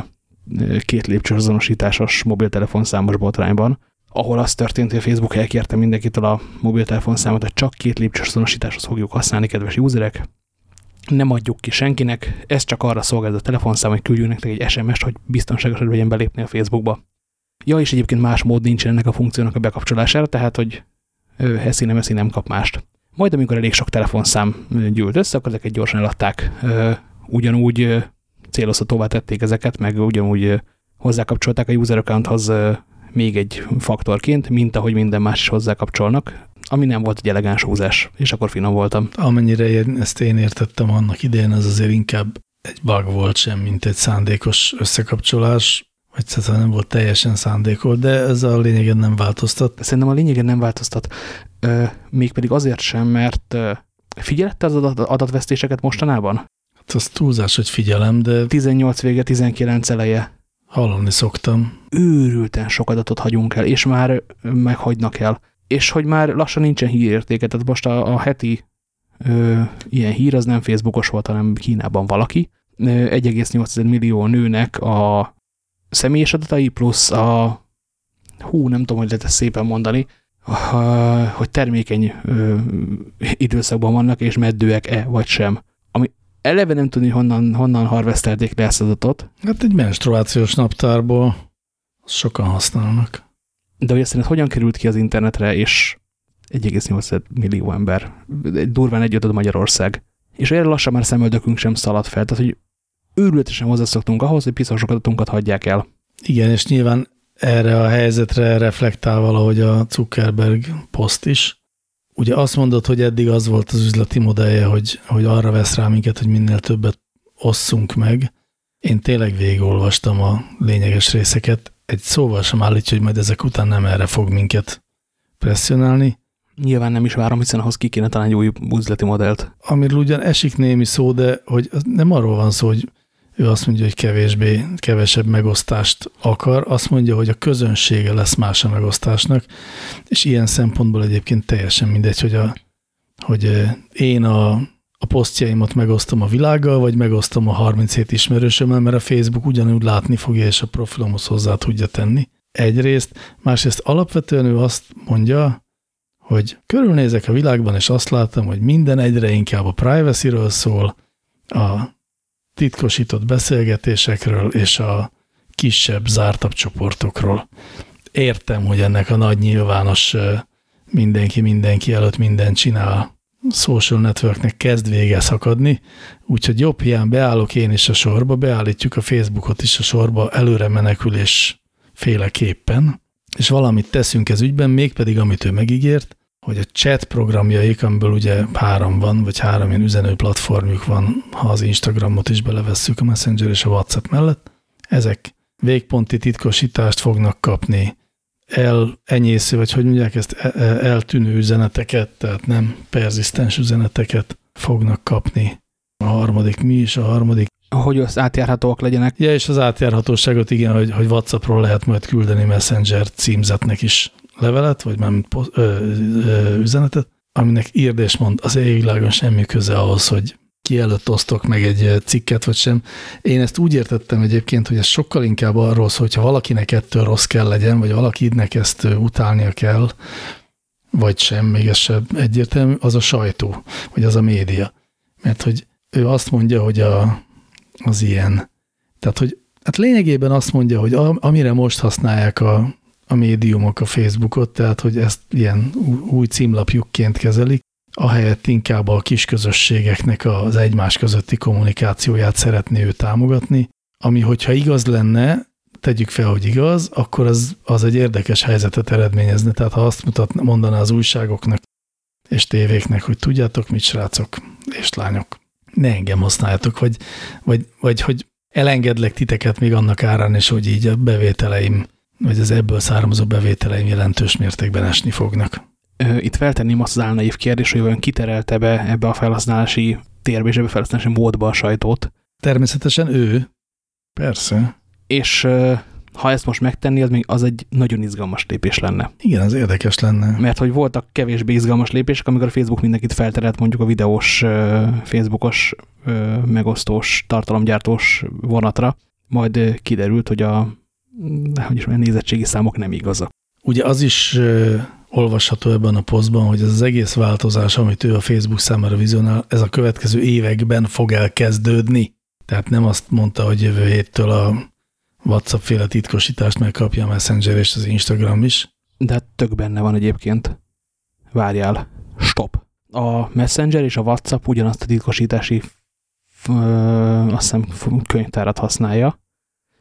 két lépcsős azonosításos mobiltelefonszámos botrányban, ahol az történt, hogy a Facebook elkérte mindenkitől a mobiltelefonszámot, hogy csak két lépcsős azonosításhoz fogjuk használni, kedves userek, nem adjuk ki senkinek, ez csak arra szolgál ez a telefonszám, hogy küldjünk nektek egy SMS-t, hogy biztonságosan legyen belépni a Facebookba. Ja, és egyébként más mód nincs ennek a funkciónak a bekapcsolására, tehát, hogy eszi nem eszi nem kap mást. Majd amikor elég sok telefonszám gyűlt össze, akkor ezeket gyorsan eladták. Ugyanúgy célozhatóvá tették ezeket, meg ugyanúgy hozzákapcsolták a user accounthoz még egy faktorként, mint ahogy minden más is hozzákapcsolnak, ami nem volt egy elegáns húzás, és akkor finom voltam. Amennyire ezt én értettem annak idején, ez azért inkább egy bug volt sem, mint egy szándékos összekapcsolás, vagy szóval nem volt teljesen szándékolt, de ez a lényegen nem változtat. Szerintem a lényegen nem változtat. Mégpedig azért sem, mert figyelette az adat, adatvesztéseket mostanában? Hát az túlzás, hogy figyelem, de... 18 vége, 19 eleje. Hallani szoktam. Őrülten sok adatot hagyunk el, és már meghagynak el. És hogy már lassan nincsen hírértéke, tehát most a, a heti ö, ilyen hír az nem Facebookos volt, hanem Kínában valaki. 1,8 millió nőnek a személyes adatai plusz a hú, nem tudom, hogy lehet ezt szépen mondani, hogy termékeny időszakban vannak, és meddőek-e, vagy sem. Ami eleve nem tudni, honnan, honnan harvesztelték le ezt az adatot. Hát egy menstruációs naptárból sokan használnak. De hogy ezt hogyan került ki az internetre, és 1,8 millió ember, durván egy adat Magyarország. És erre lassan már szemöldökünk sem szalad fel, tehát hogy őrületesen hozzászoktunk ahhoz, hogy piszak adatunkat hagyják el. Igen, és nyilván erre a helyzetre reflektál valahogy a Zuckerberg poszt is. Ugye azt mondod, hogy eddig az volt az üzleti modellje, hogy, hogy arra vesz rá minket, hogy minél többet osszunk meg. Én tényleg végigolvastam a lényeges részeket. Egy szóval sem állítja, hogy majd ezek után nem erre fog minket presszionálni. Nyilván nem is várom, hiszen ahhoz ki kéne talán egy új üzleti modellt. Amiről ugyan esik némi szó, de hogy nem arról van szó, hogy ő azt mondja, hogy kevésbé, kevesebb megosztást akar, azt mondja, hogy a közönsége lesz más a megosztásnak, és ilyen szempontból egyébként teljesen mindegy, hogy, a, hogy én a, a posztjaimat megosztom a világgal, vagy megosztom a 37 ismerősömmel, mert a Facebook ugyanúgy látni fogja, és a profilomhoz hozzá tudja tenni. Egyrészt, másrészt alapvetően ő azt mondja, hogy körülnézek a világban, és azt látom, hogy minden egyre inkább a privacy-ről szól, a titkosított beszélgetésekről és a kisebb, zártabb csoportokról. Értem, hogy ennek a nagy nyilvános mindenki mindenki előtt mindent csinál social networknek kezd vége szakadni, úgyhogy jobb hiány beállok én is a sorba, beállítjuk a Facebookot is a sorba előre menekülés féleképpen, és valamit teszünk ez ügyben, mégpedig amit ő megígért, hogy a chat programjaik, amiből ugye három van, vagy három ilyen üzenő platformjuk van, ha az Instagramot is belevesszük a Messenger és a WhatsApp mellett, ezek végponti titkosítást fognak kapni, el enyésző, vagy hogy mondják ezt, e, e, eltűnő üzeneteket, tehát nem perzisztens üzeneteket fognak kapni. A harmadik mi is, a harmadik hogy az átjárhatóak legyenek. Ja, és az átjárhatóságot igen, hogy, hogy WhatsAppról lehet majd küldeni Messenger címzetnek is levelet, vagy már üzenetet, aminek írd és mond, az égvilágon semmi köze ahhoz, hogy ki előtt osztok meg egy cikket, vagy sem. Én ezt úgy értettem egyébként, hogy ez sokkal inkább arról szól, hogyha valakinek ettől rossz kell legyen, vagy valakinek ezt utálnia kell, vagy sem, még ez sem egyértelmű, az a sajtó, vagy az a média. Mert hogy ő azt mondja, hogy a, az ilyen. Tehát, hogy hát lényegében azt mondja, hogy amire most használják a, a médiumok a Facebookot, tehát, hogy ezt ilyen új címlapjukként kezelik, ahelyett inkább a kis közösségeknek az egymás közötti kommunikációját szeretné ő támogatni, ami hogyha igaz lenne, tegyük fel, hogy igaz, akkor az, az egy érdekes helyzetet eredményezne. Tehát ha azt mutat, mondaná az újságoknak és tévéknek, hogy tudjátok mit, srácok és lányok, ne engem használjatok, vagy, vagy, vagy hogy elengedlek titeket még annak árán, és hogy így a bevételeim, vagy az ebből származó bevételeim jelentős mértékben esni fognak. Itt feltenném azt az álnaív kérdést, hogy olyan kiterelte be ebbe a felhasználási térbe és ebbe a felhasználási módba a sajtót. Természetesen ő. Persze. És ha ezt most megtenni, az még az egy nagyon izgalmas lépés lenne. Igen, az érdekes lenne. Mert hogy voltak kevésbé izgalmas lépések, amikor a Facebook mindenkit felterelt mondjuk a videós, Facebookos, megosztós, tartalomgyártós vonatra, majd kiderült, hogy a, hogy is mondjam, nézettségi számok nem igazak. Ugye az is olvasható ebben a posztban, hogy ez az egész változás, amit ő a Facebook számára vizionál, ez a következő években fog elkezdődni. Tehát nem azt mondta, hogy jövő héttől a WhatsApp-féle titkosítást megkapja a Messenger és az Instagram is. De hát tök benne van egyébként. Várjál. Stop. A Messenger és a WhatsApp ugyanazt a titkosítási ö, azt hiszem könyvtárat használja.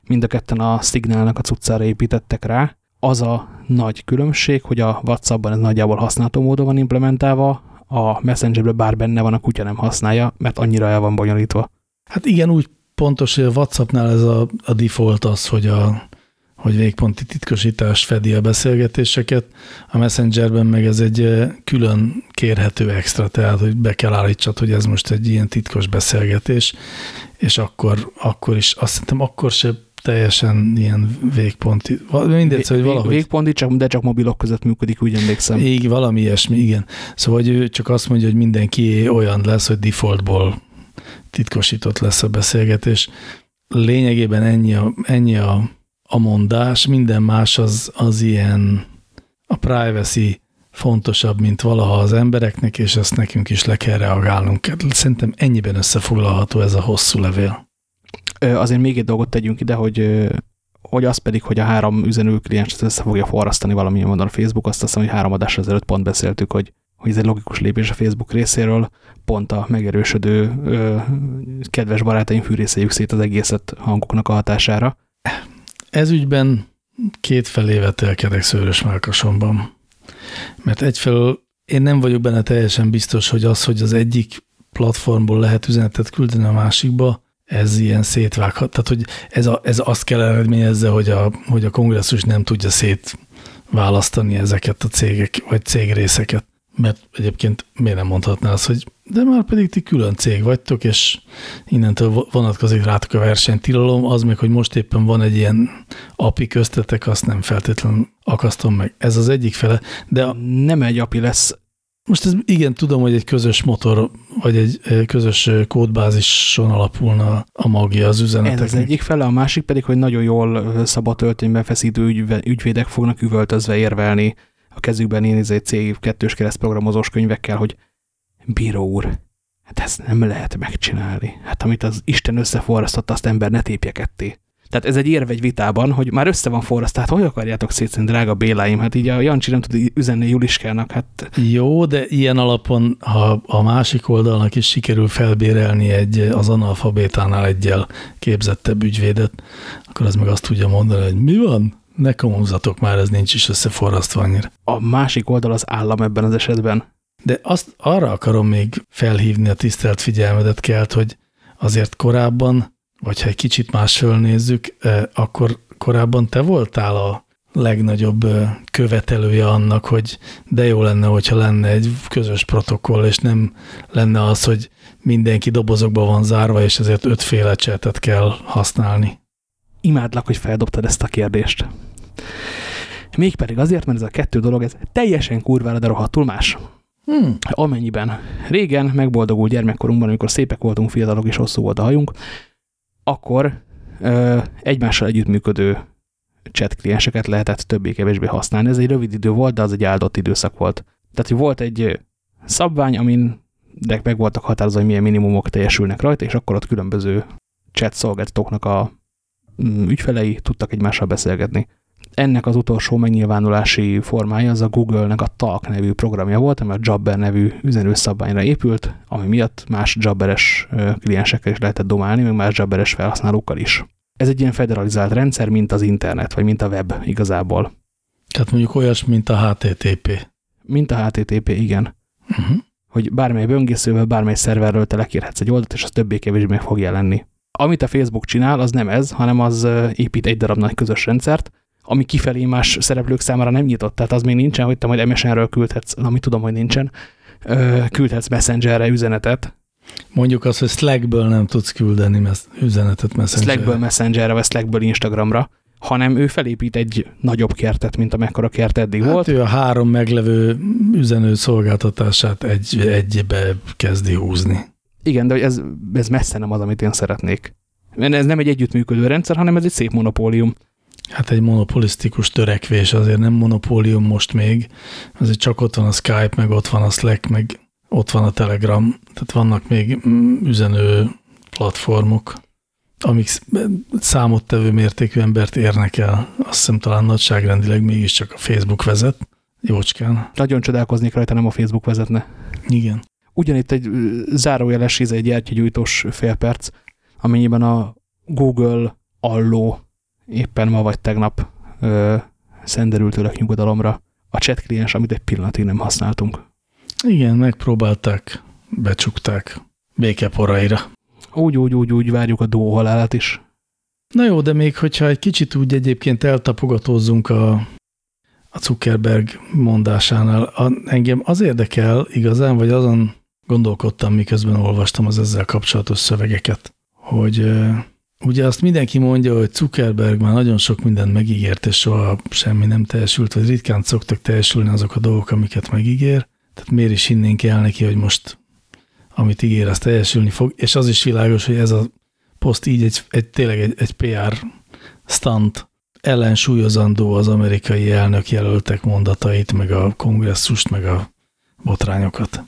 Mind a ketten a Signalnak a cuccára építettek rá. Az a nagy különbség, hogy a WhatsAppban ez nagyjából használható módon van implementálva, a Messengerben bár benne van, a kutya nem használja, mert annyira el van bonyolítva. Hát igen, úgy pontos, hogy a WhatsAppnál ez a, a default az, hogy a hogy végponti titkosítás fedi a beszélgetéseket, a Messengerben meg ez egy külön kérhető extra, tehát hogy be kell állítsad, hogy ez most egy ilyen titkos beszélgetés, és akkor, akkor is, azt hiszem akkor se teljesen ilyen végponti, mindegy, hogy valahogy... Végponti, csak, de csak mobilok között működik, úgy emlékszem. Igen, valami ilyesmi, igen. Szóval hogy ő csak azt mondja, hogy mindenki olyan lesz, hogy defaultból titkosított lesz a beszélgetés. Lényegében ennyi a, ennyi a, a mondás, minden más az, az ilyen a privacy fontosabb, mint valaha az embereknek, és ezt nekünk is le kell reagálnunk. Szerintem ennyiben összefoglalható ez a hosszú levél. Azért még egy dolgot tegyünk ide, hogy hogy az pedig, hogy a három üzenő kliens össze fogja forrasztani valamilyen módon a Facebook, azt hiszem, hogy három adásra ezelőtt pont beszéltük, hogy hogy ez egy logikus lépés a Facebook részéről, pont a megerősödő ö, kedves barátaim fűrészeljük szét az egészet hangoknak a hatására. Ez ügyben két felé vetelkedek szőrös melkasomban. Mert egyfelől én nem vagyok benne teljesen biztos, hogy az, hogy az egyik platformból lehet üzenetet küldeni a másikba, ez ilyen szétvághat. Tehát, hogy ez, a, ez azt kell eredményezze, hogy a, hogy a kongresszus nem tudja szétválasztani ezeket a cégek, vagy cégrészeket mert egyébként miért nem mondhatná azt, hogy de már pedig ti külön cég vagytok, és innentől vonatkozik rátok a versenytilalom, az meg, hogy most éppen van egy ilyen API köztetek, azt nem feltétlenül akasztom meg. Ez az egyik fele, de... A... Nem egy API lesz. Most ez igen, tudom, hogy egy közös motor, vagy egy közös kódbázison alapulna a magja az üzenetek. Ez az egyik fele, a másik pedig, hogy nagyon jól szabad töltényben feszítő ügyvédek fognak üvöltözve érvelni a kezükben én egy C kettős kereszt programozós könyvekkel, hogy bíró úr, hát ezt nem lehet megcsinálni. Hát amit az Isten összeforrasztott, azt ember ne tépje ketté. Tehát ez egy érve egy vitában, hogy már össze van forraszt, tehát hogy akarjátok szétszedni, drága Béláim? Hát így a Jancsi nem tud üzenni Juliskának. Hát... Jó, de ilyen alapon, ha a másik oldalnak is sikerül felbérelni egy az analfabétánál egyel képzettebb ügyvédet, akkor az meg azt tudja mondani, hogy mi van? ne komózzatok már, ez nincs is összeforrasztva annyira. A másik oldal az állam ebben az esetben. De azt arra akarom még felhívni a tisztelt figyelmedet kelt, hogy azért korábban, vagy ha egy kicsit más fölnézzük, eh, akkor korábban te voltál a legnagyobb követelője annak, hogy de jó lenne, hogyha lenne egy közös protokoll, és nem lenne az, hogy mindenki dobozokba van zárva, és ezért ötféle csetet kell használni. Imádlak, hogy feldobtad ezt a kérdést. Mégpedig azért, mert ez a kettő dolog, ez teljesen kurvára, de rohadtul más. Hmm. Amennyiben régen, megboldogult gyermekkorunkban, amikor szépek voltunk, fiatalok és hosszú volt a hajunk, akkor ö, egymással együttműködő chat klienseket lehetett többé-kevésbé használni. Ez egy rövid idő volt, de az egy áldott időszak volt. Tehát, hogy volt egy szabvány, amin de meg voltak határozva, hogy milyen minimumok teljesülnek rajta, és akkor ott különböző chat szolgáltatóknak a mm, ügyfelei tudtak egymással beszélgetni. Ennek az utolsó megnyilvánulási formája az a Google-nek a Talk nevű programja volt, ami a Jabber nevű üzenőszabványra épült, ami miatt más Jabberes kliensekkel is lehetett domálni, meg más Jabberes felhasználókkal is. Ez egy ilyen federalizált rendszer, mint az internet, vagy mint a web igazából. Tehát mondjuk olyas, mint a HTTP. Mint a HTTP, igen. Uh -huh. Hogy bármely böngészővel, bármely szerverről te lekérhetsz egy oldalt, és az többé-kevésbé meg fog jelenni. Amit a Facebook csinál, az nem ez, hanem az épít egy darab nagy közös rendszert, ami kifelé más szereplők számára nem nyitott. Tehát az még nincsen, hogy te majd MSN-ről küldhetsz, ami tudom, hogy nincsen, küldhetsz Messengerre üzenetet. Mondjuk azt, hogy Slackből nem tudsz küldeni üzenetet Messengerre. Slackből Messengerre, vagy Slackből Instagramra, hanem ő felépít egy nagyobb kertet, mint amekkora kert eddig hát volt. ő a három meglevő üzenő szolgáltatását egy, egybe kezdi húzni. Igen, de ez, ez messze nem az, amit én szeretnék. Ez nem egy együttműködő rendszer, hanem ez egy szép monopólium. Hát egy monopolisztikus törekvés, azért nem monopólium most még, azért csak ott van a Skype, meg ott van a Slack, meg ott van a Telegram, tehát vannak még mm, üzenő platformok, amik számottevő mértékű embert érnek el. Azt hiszem talán nagyságrendileg mégiscsak a Facebook vezet, jócskán. Nagyon csodálkoznék rajta, nem a Facebook vezetne. Igen. Ugyanitt egy zárójeles, egy gyertyagyújtós fél perc, amennyiben a Google Allo éppen ma vagy tegnap ö, szenderült tőlek nyugodalomra a chat kliens, amit egy pillanatig nem használtunk. Igen, megpróbálták, becsukták békeporaira. Úgy, úgy, úgy, úgy várjuk a dó halálát is. Na jó, de még hogyha egy kicsit úgy egyébként eltapogatózzunk a, a Zuckerberg mondásánál, a, engem az érdekel igazán, vagy azon gondolkodtam, miközben olvastam az ezzel kapcsolatos szövegeket, hogy Ugye azt mindenki mondja, hogy Zuckerberg már nagyon sok mindent megígért, és soha semmi nem teljesült, vagy ritkán szoktak teljesülni azok a dolgok, amiket megígér. Tehát miért is hinnénk el neki, hogy most amit ígér, az teljesülni fog. És az is világos, hogy ez a poszt így egy, egy tényleg egy, egy PR stunt ellensúlyozandó az amerikai elnök jelöltek mondatait, meg a kongresszust, meg a botrányokat.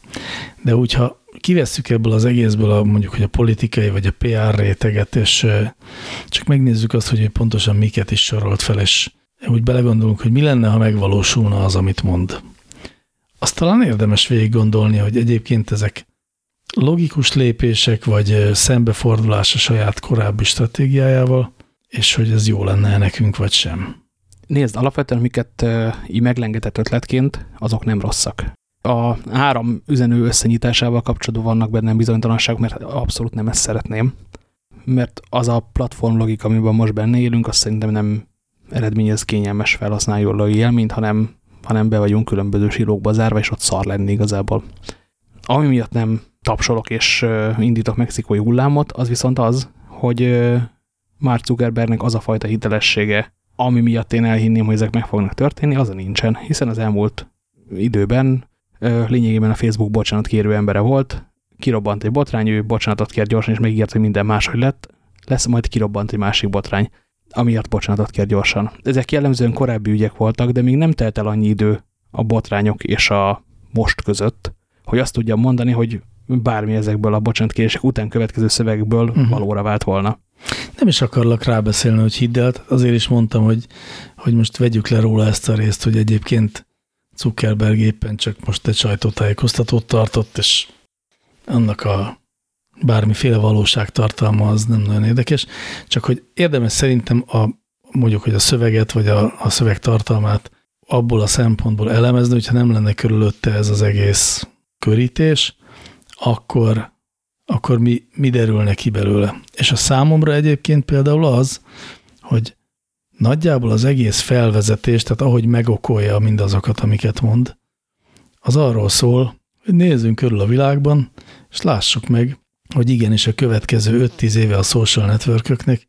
De úgyha kivesszük ebből az egészből a, mondjuk, hogy a politikai vagy a PR réteget, és csak megnézzük azt, hogy pontosan miket is sorolt fel, és úgy belegondolunk, hogy mi lenne, ha megvalósulna az, amit mond. Azt talán érdemes végig gondolni, hogy egyébként ezek logikus lépések, vagy szembefordulás a saját korábbi stratégiájával, és hogy ez jó lenne nekünk, vagy sem. Nézd, alapvetően miket így meglengetett ötletként, azok nem rosszak a három üzenő összenyitásával kapcsolatban vannak bennem bizonytalanságok, mert abszolút nem ezt szeretném. Mert az a platform logika, amiben most benne élünk, azt szerintem nem eredményez kényelmes felhasználói élményt, hanem, hanem be vagyunk különböző sírókba zárva, és ott szar lenni igazából. Ami miatt nem tapsolok és indítok mexikói hullámot, az viszont az, hogy Mark Zuckerbergnek az a fajta hitelessége, ami miatt én elhinném, hogy ezek meg fognak történni, az nincsen, hiszen az elmúlt időben lényegében a Facebook bocsánat kérő embere volt, kirobbant egy botrány, ő bocsánatot kér gyorsan, és megígért, hogy minden máshogy lett, lesz, majd kirobbant egy másik botrány, amiatt bocsánatot kér gyorsan. Ezek jellemzően korábbi ügyek voltak, de még nem telt el annyi idő a botrányok és a most között, hogy azt tudjam mondani, hogy bármi ezekből a bocsánatkérések után következő szövegekből uh mhm. -huh. valóra vált volna. Nem is akarlak rábeszélni, hogy hidd el, azért is mondtam, hogy, hogy most vegyük le róla ezt a részt, hogy egyébként Zuckerberg éppen csak most egy sajtótájékoztatót tartott, és annak a bármiféle valóságtartalma az nem nagyon érdekes, csak hogy érdemes szerintem a, mondjuk, hogy a szöveget, vagy a, a szöveg tartalmát abból a szempontból elemezni, hogyha nem lenne körülötte ez az egész körítés, akkor, akkor mi, mi derülne ki belőle. És a számomra egyébként például az, hogy nagyjából az egész felvezetés, tehát ahogy megokolja mindazokat, amiket mond, az arról szól, hogy nézzünk körül a világban, és lássuk meg, hogy igenis a következő 5-10 éve a social networköknek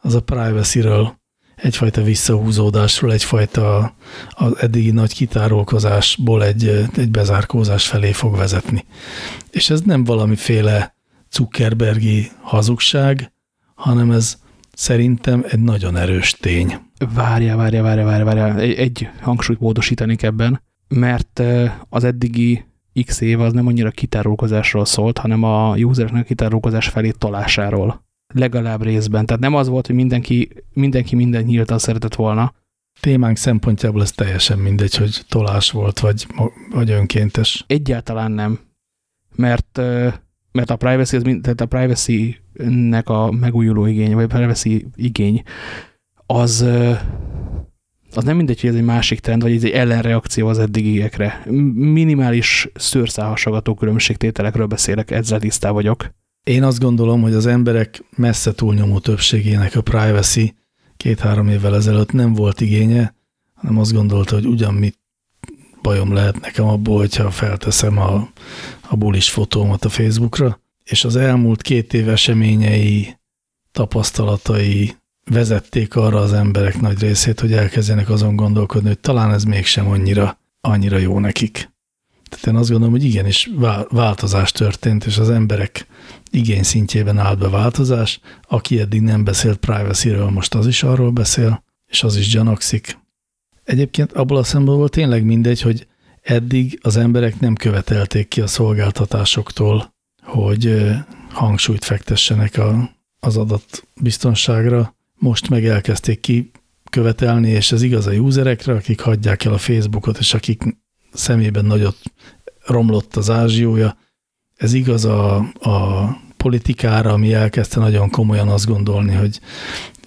az a privacy-ről egyfajta visszahúzódásról, egyfajta az eddigi nagy kitárolkozásból egy, egy bezárkózás felé fog vezetni. És ez nem valamiféle Zuckerbergi hazugság, hanem ez szerintem egy nagyon erős tény. Várja, várja, várja, várja, várja. Egy, egy hangsúlyt módosítanék ebben, mert az eddigi x év az nem annyira kitárulkozásról szólt, hanem a usereknek kitárulkozás felé tolásáról. Legalább részben. Tehát nem az volt, hogy mindenki, mindenki minden nyíltan szeretett volna. Témánk szempontjából ez teljesen mindegy, hogy tolás volt, vagy, vagy önkéntes. Egyáltalán nem. Mert, mert a privacy, az, tehát a privacy-nek a megújuló igény, vagy a privacy igény, az az nem mindegy, hogy ez egy másik trend, vagy ez egy ellenreakció az eddigiekre. Minimális szőrszálhasogató különbségtételekről beszélek, ezzel tisztá vagyok. Én azt gondolom, hogy az emberek messze túlnyomó többségének a privacy két-három évvel ezelőtt nem volt igénye, hanem azt gondolta, hogy ugyan mit bajom lehet nekem abból, hogyha felteszem a, a bulis fotómat a Facebookra, és az elmúlt két év eseményei, tapasztalatai, vezették arra az emberek nagy részét, hogy elkezdjenek azon gondolkodni, hogy talán ez mégsem annyira, annyira jó nekik. Tehát én azt gondolom, hogy igenis változás történt, és az emberek igény szintjében állt be változás. Aki eddig nem beszélt privacy-ről, most az is arról beszél, és az is gyanakszik. Egyébként abból a szempontból tényleg mindegy, hogy eddig az emberek nem követelték ki a szolgáltatásoktól, hogy hangsúlyt fektessenek a, az adatbiztonságra, most meg elkezdték ki követelni, és ez igaz a userekre, akik hagyják el a Facebookot, és akik szemében nagyot romlott az ázsiója. Ez igaz a, a politikára, ami elkezdte nagyon komolyan azt gondolni, hogy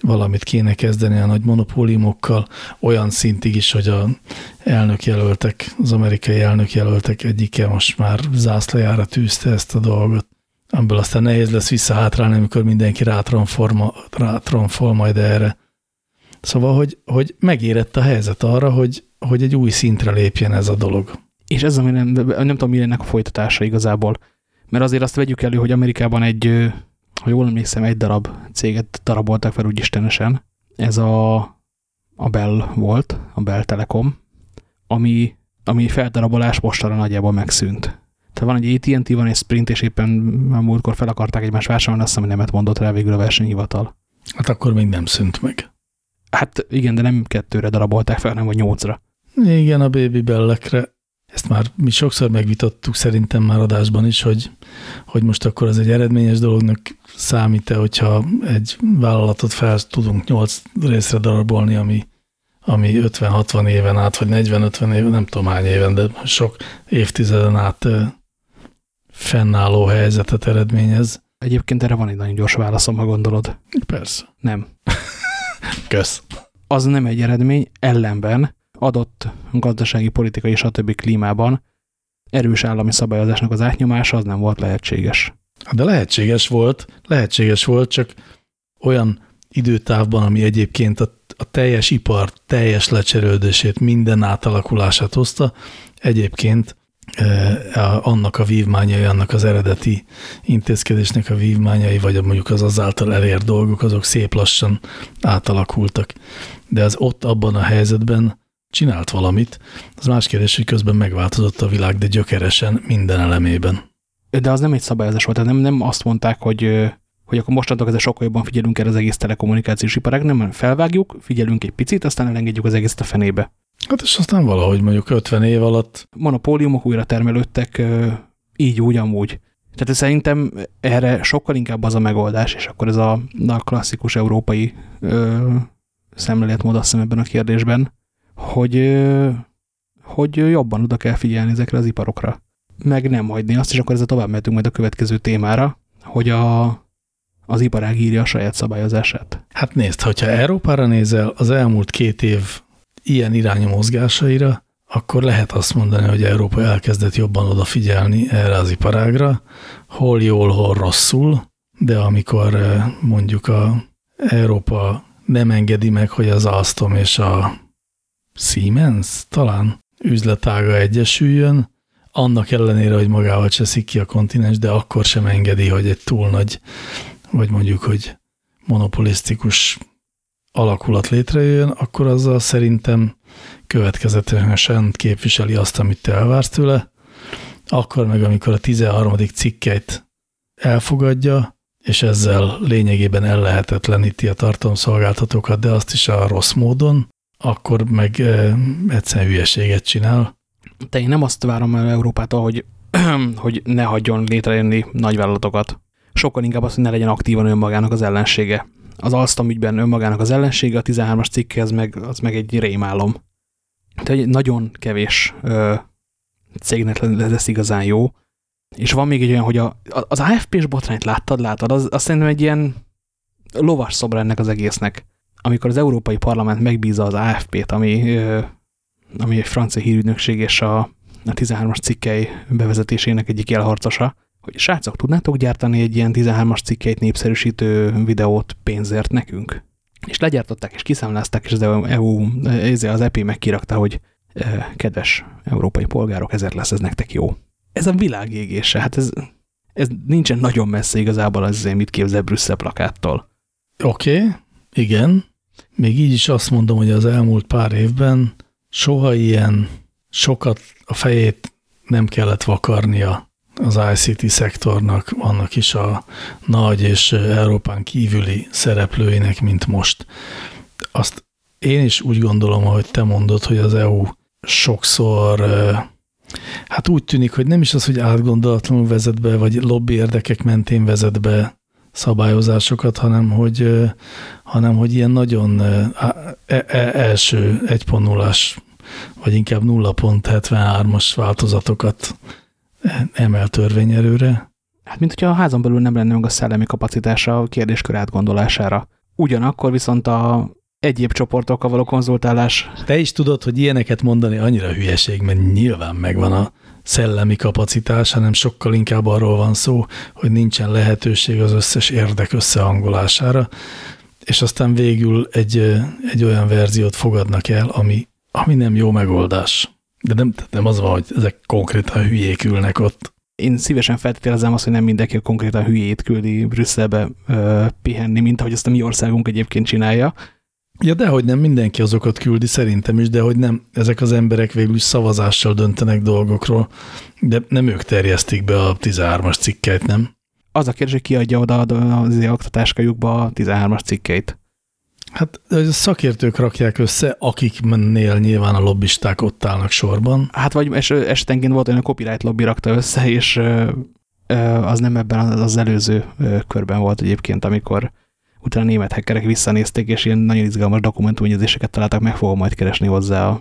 valamit kéne kezdeni a nagy monopóliumokkal, olyan szintig is, hogy a elnökjelöltek, az amerikai elnökjelöltek egyike most már zászlajára tűzte ezt a dolgot amiből aztán nehéz lesz visszahátrálni, amikor mindenki rátronfol majd erre. Szóval, hogy, hogy megérett a helyzet arra, hogy, hogy egy új szintre lépjen ez a dolog. És ez, ami nem, nem tudom, mi ennek a folytatása igazából. Mert azért azt vegyük elő, hogy Amerikában egy, ha jól emlékszem, egy darab céget daraboltak fel úgy istenesen. Ez a, a Bell volt, a Bell Telekom, ami, ami feldarabolás mostanra nagyjából megszűnt. Tehát van egy AT&T, van egy Sprint, és éppen a múltkor fel akarták egymást vásárolni, azt hiszem, hogy nemet mondott rá végül a versenyhivatal. Hát akkor még nem szűnt meg. Hát igen, de nem kettőre darabolták fel, hanem vagy nyolcra. Igen, a baby bellekre. Ezt már mi sokszor megvitattuk szerintem már adásban is, hogy, hogy most akkor az egy eredményes dolognak számít-e, hogyha egy vállalatot fel tudunk nyolc részre darabolni, ami ami 50-60 éven át, vagy 40-50 éven, nem tudom hány éven, de sok évtizeden át fennálló helyzetet eredményez. Egyébként erre van egy nagyon gyors válaszom, ha gondolod. Persze. Nem. Kösz. Az nem egy eredmény, ellenben adott gazdasági, politikai többi klímában erős állami szabályozásnak az átnyomása az nem volt lehetséges. De lehetséges volt, lehetséges volt, csak olyan időtávban, ami egyébként a, a teljes ipar teljes lecserődését, minden átalakulását hozta, egyébként annak a vívmányai, annak az eredeti intézkedésnek a vívmányai, vagy mondjuk az azáltal elért dolgok, azok szép lassan átalakultak. De az ott abban a helyzetben csinált valamit, az más kérdés, hogy közben megváltozott a világ, de gyökeresen minden elemében. De az nem egy szabályozás volt, tehát nem, nem azt mondták, hogy hogy akkor mostantól ezzel sokkal jobban figyelünk erre az egész telekommunikációs iparág, nem felvágjuk, figyelünk egy picit, aztán elengedjük az egészet a fenébe. Hát és aztán valahogy mondjuk 50 év alatt. Monopóliumok újra termelődtek így úgy amúgy. Tehát szerintem erre sokkal inkább az a megoldás, és akkor ez a, a klasszikus európai ö, szemléletmód azt hiszem ebben a kérdésben, hogy, hogy jobban oda kell figyelni ezekre az iparokra. Meg nem hagyni azt, és akkor ezzel tovább mehetünk majd a következő témára, hogy a, az iparág írja a saját szabályozását. Hát nézd, hogyha Európára nézel, az elmúlt két év ilyen irányú mozgásaira, akkor lehet azt mondani, hogy Európa elkezdett jobban odafigyelni erre az iparágra, hol jól, hol rosszul, de amikor mondjuk a Európa nem engedi meg, hogy az Alstom és a Siemens talán üzletága egyesüljön, annak ellenére, hogy magával cseszik ki a kontinens, de akkor sem engedi, hogy egy túl nagy vagy mondjuk, hogy monopolisztikus alakulat létrejöjjön, akkor azzal szerintem következetesen képviseli azt, amit te elvársz tőle, akkor meg amikor a 13. cikkeit elfogadja, és ezzel lényegében ellehetetleníti a tartalomszolgáltatókat, de azt is a rossz módon, akkor meg egyszerűen hülyeséget csinál. De én nem azt várom el Európától, hogy, hogy ne hagyjon létrejönni nagyvállalatokat. Sokkal inkább az, hogy ne legyen aktívan önmagának az ellensége. Az Alstom ügyben önmagának az ellensége, a 13-as cikke az meg, az meg egy rémálom. Tehát nagyon kevés ö, cégnek lesz igazán jó. És van még egy olyan, hogy a, az AFP-s botrányt láttad, láttad, az, az szerintem egy ilyen lovas szobra ennek az egésznek. Amikor az Európai Parlament megbízza az AFP-t, ami, ami egy francia hírügynökség és a, a 13-as cikkei bevezetésének egyik elharcosa, hogy srácok, tudnátok gyártani egy ilyen 13-as cikkeit népszerűsítő videót pénzért nekünk? És legyártották, és kiszámlázták, és az EU, az EP megkirakta, hogy kedves európai polgárok, ezért lesz ez nektek jó. Ez a világ égése, hát ez, ez nincsen nagyon messze igazából az, mit képzel Brüsszel plakáttól. Oké, okay, igen. Még így is azt mondom, hogy az elmúlt pár évben soha ilyen sokat a fejét nem kellett vakarnia az ICT szektornak, annak is a nagy és Európán kívüli szereplőinek, mint most. Azt én is úgy gondolom, hogy te mondod, hogy az EU sokszor hát úgy tűnik, hogy nem is az, hogy átgondolatlanul vezet be, vagy lobby érdekek mentén vezet be szabályozásokat, hanem hogy, hanem hogy ilyen nagyon e, e, első 1.0-as, vagy inkább 0.73-as változatokat emel törvényerőre. Hát, mint hogyha a házon belül nem lenne meg a szellemi kapacitása a kérdéskör átgondolására. Ugyanakkor viszont a egyéb csoportokkal való konzultálás. Te is tudod, hogy ilyeneket mondani annyira hülyeség, mert nyilván megvan a szellemi kapacitás, hanem sokkal inkább arról van szó, hogy nincsen lehetőség az összes érdek összehangolására, és aztán végül egy, egy olyan verziót fogadnak el, ami, ami nem jó megoldás. De nem, nem az van, hogy ezek konkrétan hülyék ülnek ott. Én szívesen feltételezem azt, hogy nem mindenki konkrétan hülyét küldi Brüsszelbe ö, pihenni, mint ahogy azt a mi országunk egyébként csinálja, Ja, de hogy nem mindenki azokat küldi, szerintem is, de hogy nem, ezek az emberek végül szavazással döntenek dolgokról, de nem ők terjesztik be a 13-as cikkeit, nem? Az a kérdés, hogy ki adja oda az oktatáskajukba a 13-as cikkeit. Hát a szakértők rakják össze, akiknél nyilván a lobbisták ott állnak sorban. Hát vagy es esetenként volt olyan, a copyright lobby rakta össze, és az nem ebben az előző körben volt egyébként, amikor utána német hackerek visszanézték, és ilyen nagyon izgalmas dokumentumnyezéseket találtak, meg fogom majd keresni hozzá a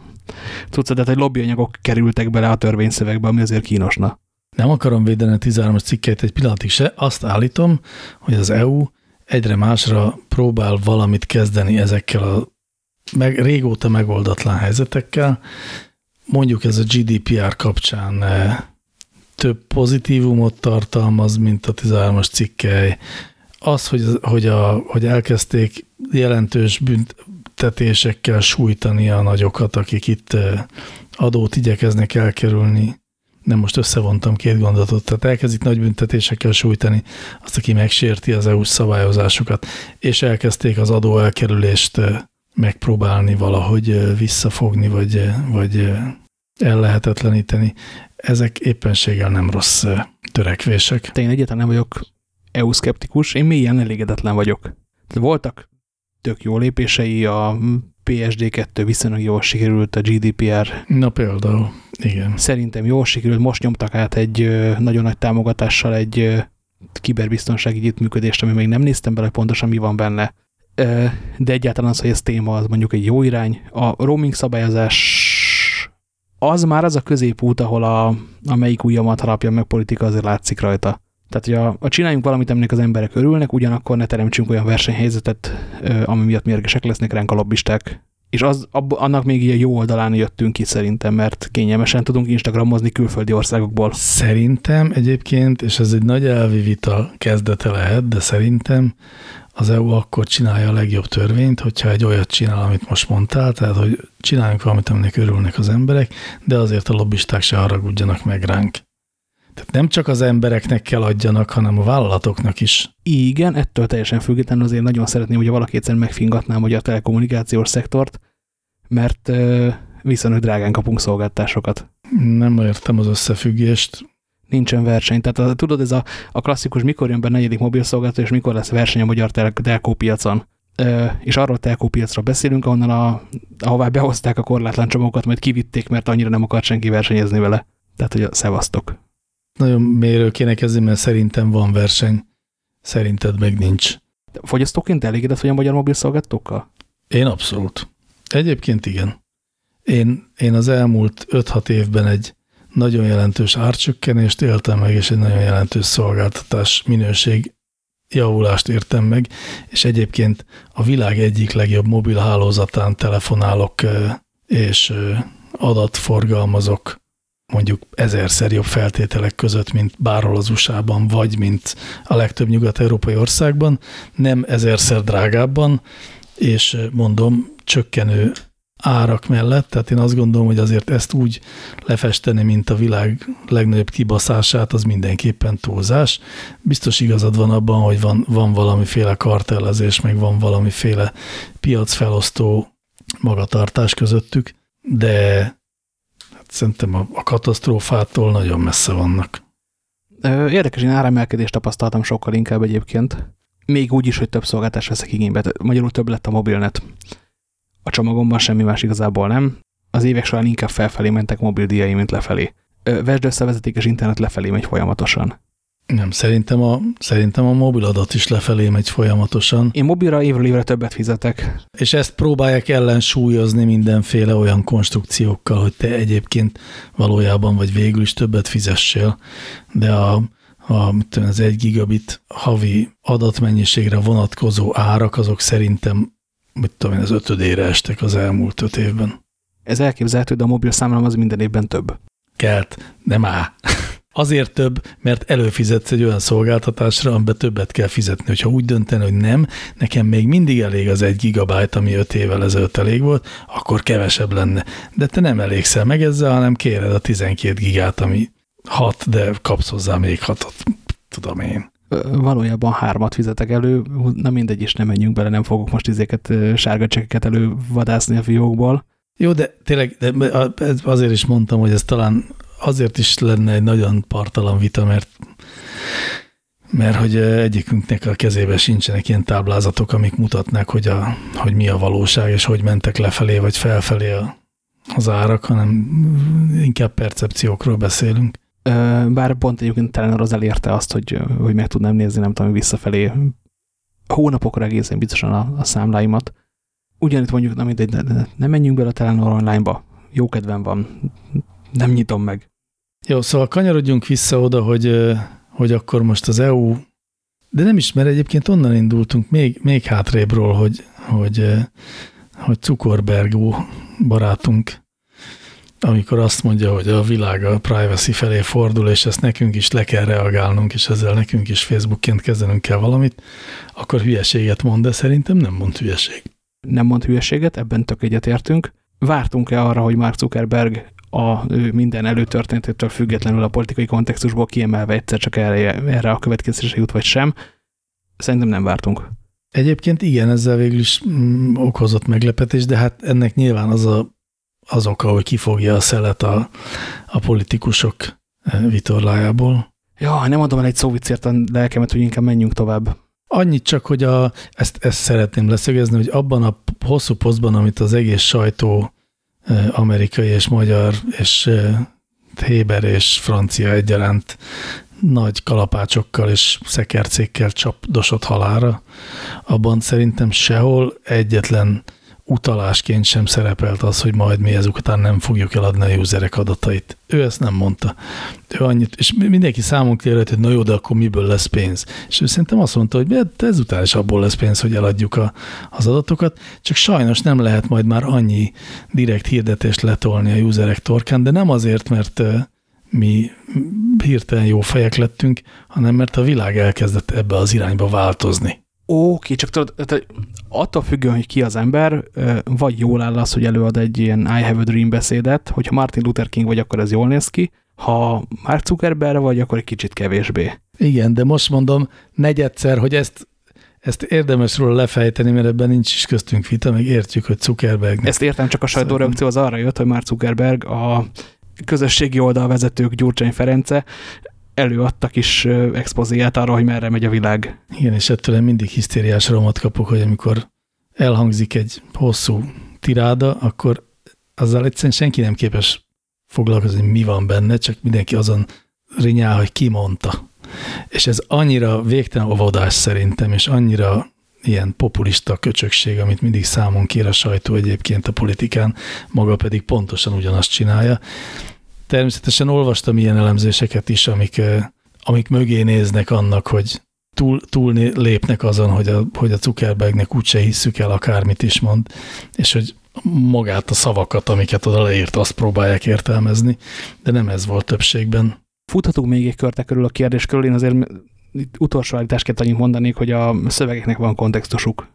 cuccot, tehát hogy lobbyanyagok kerültek bele a törvényszövegbe, ami azért kínosna. Nem akarom védeni a 13-as cikkeit egy pillanatig se, azt állítom, hogy az EU egyre másra próbál valamit kezdeni ezekkel a meg, régóta megoldatlan helyzetekkel. Mondjuk ez a GDPR kapcsán eh, több pozitívumot tartalmaz, mint a 13-as cikkely, az, hogy, hogy, a, hogy elkezdték jelentős büntetésekkel sújtani a nagyokat, akik itt adót igyekeznek elkerülni, nem most összevontam két gondolatot, tehát elkezdik nagy büntetésekkel sújtani azt, aki megsérti az EU-s szabályozásokat, és elkezdték az adó elkerülést megpróbálni valahogy visszafogni, vagy, vagy ellehetetleníteni. Ezek éppenséggel nem rossz törekvések. Te én egyáltalán nem vagyok EU-szkeptikus, én mélyen elégedetlen vagyok. Voltak tök jó lépései, a PSD2 viszonylag jól sikerült, a GDPR. Na például, igen. Szerintem jól sikerült, most nyomtak át egy nagyon nagy támogatással egy kiberbiztonsági együttműködést, ami még nem néztem bele pontosan mi van benne. De egyáltalán az, hogy ez téma, az mondjuk egy jó irány. A roaming szabályozás az már az a középút, ahol a, a melyik ujjamat harapja meg politika, azért látszik rajta. Tehát, hogy a, a csináljunk valamit, aminek az emberek örülnek, ugyanakkor ne teremtsünk olyan versenyhelyzetet, ami miatt mérgesek lesznek ránk a lobbisták. És az, ab, annak még ilyen jó oldalán jöttünk ki szerintem, mert kényelmesen tudunk Instagramozni külföldi országokból. Szerintem egyébként, és ez egy nagy elvi vita kezdete lehet, de szerintem az EU akkor csinálja a legjobb törvényt, hogyha egy olyat csinál, amit most mondtál, tehát hogy csináljunk valamit, aminek örülnek az emberek, de azért a lobbisták se haragudjanak meg ránk. Tehát nem csak az embereknek kell adjanak, hanem a vállalatoknak is. Igen, ettől teljesen függetlenül azért nagyon szeretném, hogy valaki egyszer megfingatnám hogy a telekommunikációs szektort, mert viszonylag drágán kapunk szolgáltásokat. Nem értem az összefüggést. Nincsen verseny. Tehát a, tudod, ez a, a klasszikus, mikor jön be negyedik mobilszolgáltató, és mikor lesz verseny a magyar tel telkó piacon. Ö, és arról telkó piacra beszélünk, ahonnan a, ahová behozták a korlátlan csomagokat, majd kivitték, mert annyira nem akart senki versenyezni vele. Tehát, hogy a szevasztok. Nagyon mélyről kéne kezdeni, mert szerintem van verseny. Szerinted meg nincs. De fogyasztóként elégedett vagy a magyar mobilszolgáltatókkal? Én abszolút. Egyébként igen. Én, én az elmúlt 5-6 évben egy nagyon jelentős árcsökkenést éltem meg, és egy nagyon jelentős szolgáltatás minőség javulást értem meg, és egyébként a világ egyik legjobb mobil hálózatán telefonálok és adatforgalmazok mondjuk ezerszer jobb feltételek között, mint bárhol az USA-ban, vagy mint a legtöbb nyugat-európai országban, nem ezerszer drágábban, és mondom, csökkenő árak mellett, tehát én azt gondolom, hogy azért ezt úgy lefesteni, mint a világ legnagyobb kibaszását, az mindenképpen túlzás. Biztos igazad van abban, hogy van, van valamiféle kartellezés, meg van valamiféle piacfelosztó magatartás közöttük, de szerintem a, a katasztrófától nagyon messze vannak. Érdekes, én áremelkedést tapasztaltam sokkal inkább egyébként. Még úgy is, hogy több szolgáltást veszek igénybe. Magyarul több lett a mobilnet a csomagomban semmi más igazából nem. Az évek során inkább felfelé mentek mobildíjai, mint lefelé. Vesd össze vezetékes internet lefelé megy folyamatosan. Nem, szerintem a, szerintem a mobiladat is lefelé megy folyamatosan. Én mobilra évről évre többet fizetek. És ezt próbálják ellensúlyozni mindenféle olyan konstrukciókkal, hogy te egyébként valójában vagy végül is többet fizessél, de a, a, tudom, az egy gigabit havi adatmennyiségre vonatkozó árak, azok szerintem mit tudom én, az ötödére estek az elmúlt öt évben. Ez elképzelhető, de a mobil számlám az minden évben több. Kelt, nem á. Azért több, mert előfizetsz egy olyan szolgáltatásra, amiben többet kell fizetni. Hogyha úgy dönteni, hogy nem, nekem még mindig elég az egy gigabyte, ami öt évvel ezelőtt elég volt, akkor kevesebb lenne. De te nem elégszel meg ezzel, hanem kéred a 12 gigát, ami hat, de kapsz hozzá még hatot. Tudom én valójában hármat fizetek elő, na mindegy is, nem menjünk bele, nem fogok most izéket, sárga csekeket elővadászni a fiókból. Jó, de tényleg de azért is mondtam, hogy ez talán azért is lenne egy nagyon partalan vita, mert mert hogy egyikünknek a kezébe sincsenek ilyen táblázatok, amik mutatnák, hogy, a, hogy mi a valóság, és hogy mentek lefelé vagy felfelé a, az árak, hanem inkább percepciókról beszélünk. Bár pont egyébként talán az elérte azt, hogy, hogy meg tudnám nézni, nem tudom, visszafelé hónapokra egészen biztosan a, a számláimat. Ugyanitt mondjuk, nem mindegy, ne, ne menjünk bele Telenor online-ba. Jó kedvem van. Nem nyitom meg. Jó, szóval kanyarodjunk vissza oda, hogy, hogy akkor most az EU, de nem is, mert egyébként onnan indultunk még, még hátrébről, hogy, hogy, hogy Zuckerberg barátunk amikor azt mondja, hogy a világ a privacy felé fordul, és ezt nekünk is le kell reagálnunk, és ezzel nekünk is Facebookként kezdenünk kell valamit, akkor hülyeséget mond, de szerintem nem mond hülyeség. Nem mond hülyeséget, ebben tök egyetértünk. Vártunk-e arra, hogy Mark Zuckerberg a minden előtörténetétől függetlenül a politikai kontextusból kiemelve egyszer csak erre, erre a következésre jut, vagy sem? Szerintem nem vártunk. Egyébként igen, ezzel végül is mm, okozott meglepetés, de hát ennek nyilván az a az oka, hogy kifogja a szelet a, a politikusok vitorlájából. Ja, nem adom el egy szóvicért a lelkemet, hogy inkább menjünk tovább. Annyit csak, hogy a, ezt, ezt szeretném leszögezni, hogy abban a hosszú posztban, amit az egész sajtó amerikai és magyar és eh, Héber és francia egyaránt nagy kalapácsokkal és szekercékkel csapdosott halára, abban szerintem sehol egyetlen utalásként sem szerepelt az, hogy majd mi ezután nem fogjuk eladni a userek adatait. Ő ezt nem mondta. Ő annyit, és mindenki számunk kérhet, hogy na jó, de akkor miből lesz pénz. És ő szerintem azt mondta, hogy ezután is abból lesz pénz, hogy eladjuk a, az adatokat, csak sajnos nem lehet majd már annyi direkt hirdetést letolni a userek torkán, de nem azért, mert mi hirtelen jó fejek lettünk, hanem mert a világ elkezdett ebbe az irányba változni. Oké, csak tudod, attól függően, hogy ki az ember, vagy jól áll az, hogy előad egy ilyen I have a dream beszédet, hogyha Martin Luther King vagy, akkor ez jól néz ki, Ha Mark Zuckerberg vagy, akkor egy kicsit kevésbé. Igen, de most mondom negyedszer, hogy ezt, ezt érdemes róla lefejteni, mert ebben nincs is köztünk vita, meg értjük, hogy Zuckerberg. Ezt értem, csak a sajtóreakció az arra jött, hogy Mark Zuckerberg a közösségi oldalvezetők Gyurcsány Ference előadtak is expozíját arra, hogy merre megy a világ. Igen, és ettől mindig hisztériás romat kapok, hogy amikor elhangzik egy hosszú tiráda, akkor azzal egyszerűen senki nem képes foglalkozni, mi van benne, csak mindenki azon rinyál, hogy ki mondta. És ez annyira végtelen óvodás szerintem, és annyira ilyen populista köcsökség, amit mindig számon kér a sajtó egyébként a politikán, maga pedig pontosan ugyanazt csinálja. Természetesen olvastam ilyen elemzéseket is, amik, amik mögé néznek annak, hogy túl, túl lépnek azon, hogy a, hogy a Zuckerbergnek úgyse hisszük el, akármit is mond, és hogy magát a szavakat, amiket oda leírt, azt próbálják értelmezni, de nem ez volt többségben. Futhatunk még egy körte körül a kérdés körül, én azért itt utolsó állításként annyit mondanék, hogy a szövegeknek van kontextusuk.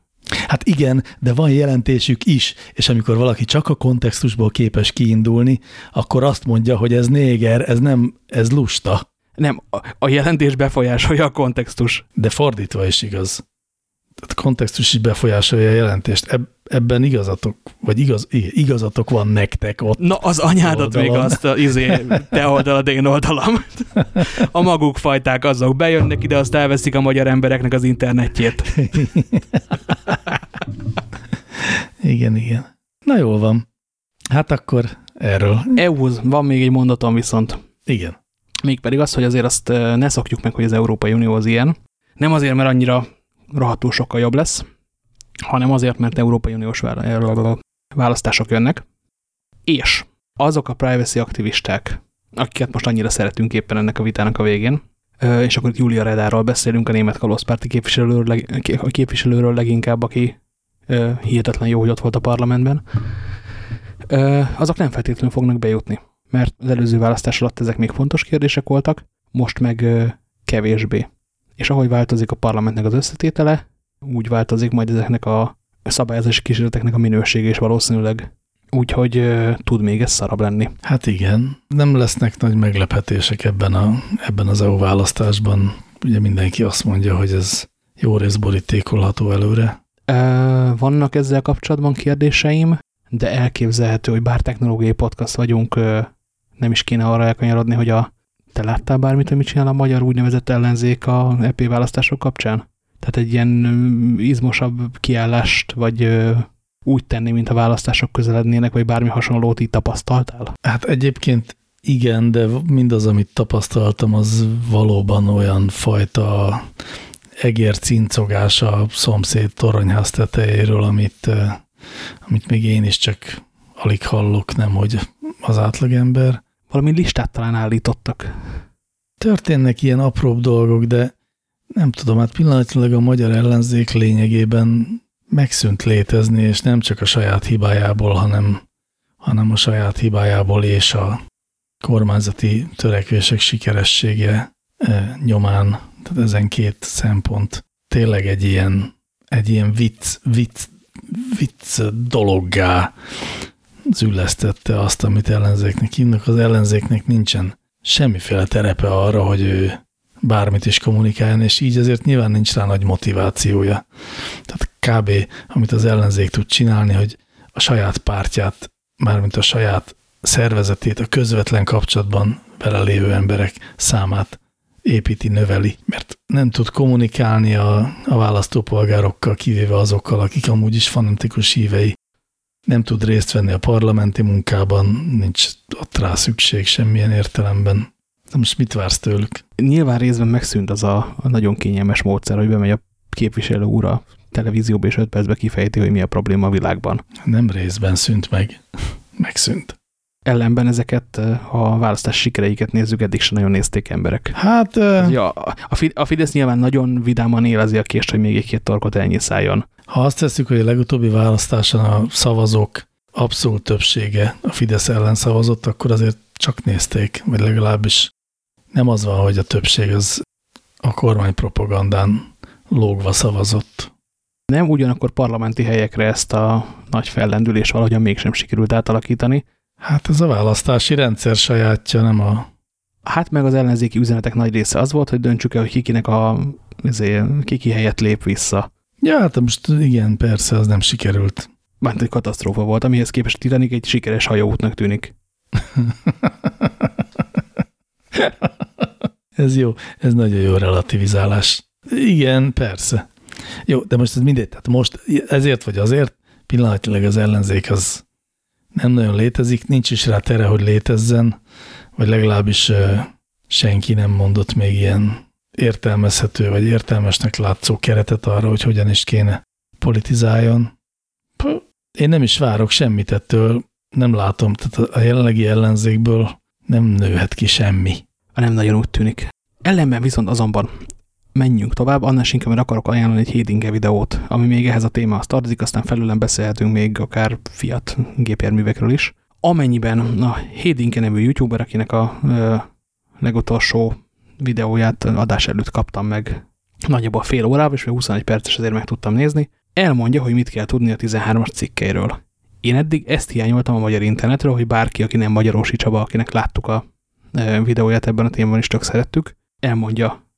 Hát igen, de van jelentésük is, és amikor valaki csak a kontextusból képes kiindulni, akkor azt mondja, hogy ez néger, ez nem, ez lusta. Nem, a jelentés befolyásolja a kontextus. De fordítva is igaz. Kontextus is befolyásolja a jelentést. Eb ebben igazatok, vagy igaz, igazatok van nektek ott. Na, az anyádat még azt, izé, te oldalad, én oldalam. A maguk fajták azok bejönnek ide, azt elveszik a magyar embereknek az internetjét. igen, igen. Na jól van. Hát akkor erről. EU-hoz van még egy mondatom viszont. Igen. Mégpedig az, hogy azért azt ne szokjuk meg, hogy az Európai Unió az ilyen. Nem azért, mert annyira rohadtul sokkal jobb lesz, hanem azért, mert Európai Uniós választások jönnek, és azok a privacy aktivisták, akiket most annyira szeretünk éppen ennek a vitának a végén, és akkor itt Julia Redáról beszélünk, a német kalózpárti képviselőről, a képviselőről leginkább, aki hihetetlen jó, hogy ott volt a parlamentben, azok nem feltétlenül fognak bejutni, mert az előző választás alatt ezek még fontos kérdések voltak, most meg kevésbé és ahogy változik a parlamentnek az összetétele, úgy változik majd ezeknek a szabályozási kísérleteknek a minősége is valószínűleg. Úgyhogy uh, tud még ez szarabb lenni. Hát igen, nem lesznek nagy meglepetések ebben, a, ebben az EU választásban. Ugye mindenki azt mondja, hogy ez jó rész borítékolható előre. Uh, vannak ezzel kapcsolatban kérdéseim, de elképzelhető, hogy bár technológiai podcast vagyunk, nem is kéne arra elkanyarodni, hogy a te láttál bármit, amit csinál a magyar úgynevezett ellenzék a EP választások kapcsán? Tehát egy ilyen izmosabb kiállást, vagy úgy tenni, mint a választások közelednének, vagy bármi hasonlót így tapasztaltál? Hát egyébként igen, de mindaz, amit tapasztaltam, az valóban olyan fajta egér cincogás a szomszéd toronyház tetejéről, amit, amit még én is csak alig hallok, nem hogy az átlagember valami listát talán állítottak. Történnek ilyen apróbb dolgok, de nem tudom, hát pillanatilag a magyar ellenzék lényegében megszűnt létezni, és nem csak a saját hibájából, hanem, hanem a saját hibájából és a kormányzati törekvések sikeressége e, nyomán. Tehát ezen két szempont tényleg egy ilyen, egy ilyen vicc, vicc, vicc dologgá züllesztette azt, amit ellenzéknek hívnak. Az ellenzéknek nincsen semmiféle terepe arra, hogy ő bármit is kommunikáljon, és így azért nyilván nincs rá nagy motivációja. Tehát kb. amit az ellenzék tud csinálni, hogy a saját pártját, mármint a saját szervezetét, a közvetlen kapcsolatban vele lévő emberek számát építi, növeli, mert nem tud kommunikálni a, a választópolgárokkal, kivéve azokkal, akik amúgy is fanatikus hívei nem tud részt venni a parlamenti munkában, nincs ott rá szükség semmilyen értelemben. De most mit vársz tőlük? Nyilván részben megszűnt az a, a nagyon kényelmes módszer, hogy bemegy a képviselő úr a televízióba, és öt percbe kifejti, hogy mi a probléma a világban. Nem részben szűnt meg. Megszűnt. Ellenben ezeket, a választás sikereiket nézzük, eddig sem nagyon nézték emberek. Hát... Uh... Ja, a Fidesz nyilván nagyon vidáman élezi a kést, hogy még egy-két torkot elnyiszáljon. Ha azt tesszük, hogy a legutóbbi választáson a szavazók abszolút többsége a Fidesz ellen szavazott, akkor azért csak nézték, vagy legalábbis nem az van, hogy a többség az a kormánypropagandán lógva szavazott. Nem, ugyanakkor parlamenti helyekre ezt a nagy fellendülés valahogyan mégsem sikerült átalakítani. Hát ez a választási rendszer sajátja, nem a Hát meg az ellenzéki üzenetek nagy része az volt, hogy döntsük el, hogy kikinek a azért, kiki helyett lép vissza. Ja, hát most igen, persze, az nem sikerült. Mert egy katasztrófa volt, amihez képest Titanic egy sikeres hajóútnak tűnik. ez jó, ez nagyon jó relativizálás. Igen, persze. Jó, de most ez mindegy. Tehát most ezért vagy azért pillanatilag az ellenzék az nem nagyon létezik, nincs is rá tere, hogy létezzen, vagy legalábbis senki nem mondott még ilyen értelmezhető, vagy értelmesnek látszó keretet arra, hogy hogyan is kéne politizáljon. Én nem is várok semmit ettől, nem látom, tehát a jelenlegi ellenzékből nem nőhet ki semmi. Nem nagyon úgy tűnik. Ellenben viszont azonban menjünk tovább, annál inkább, mert akarok ajánlani egy Hédinge videót, ami még ehhez a témához tartozik, aztán felülem beszélhetünk még akár Fiat gépjárművekről is. Amennyiben a Hédinge nevű youtuber, akinek a ö, legutolsó videóját adás előtt kaptam meg nagyjából fél órában, és még 21 perces azért meg tudtam nézni, elmondja, hogy mit kell tudni a 13-as cikkeiről. Én eddig ezt hiányoltam a magyar internetről, hogy bárki, aki nem Magyarósi Csaba, akinek láttuk a videóját ebben a témában is tök szerettük, elmondja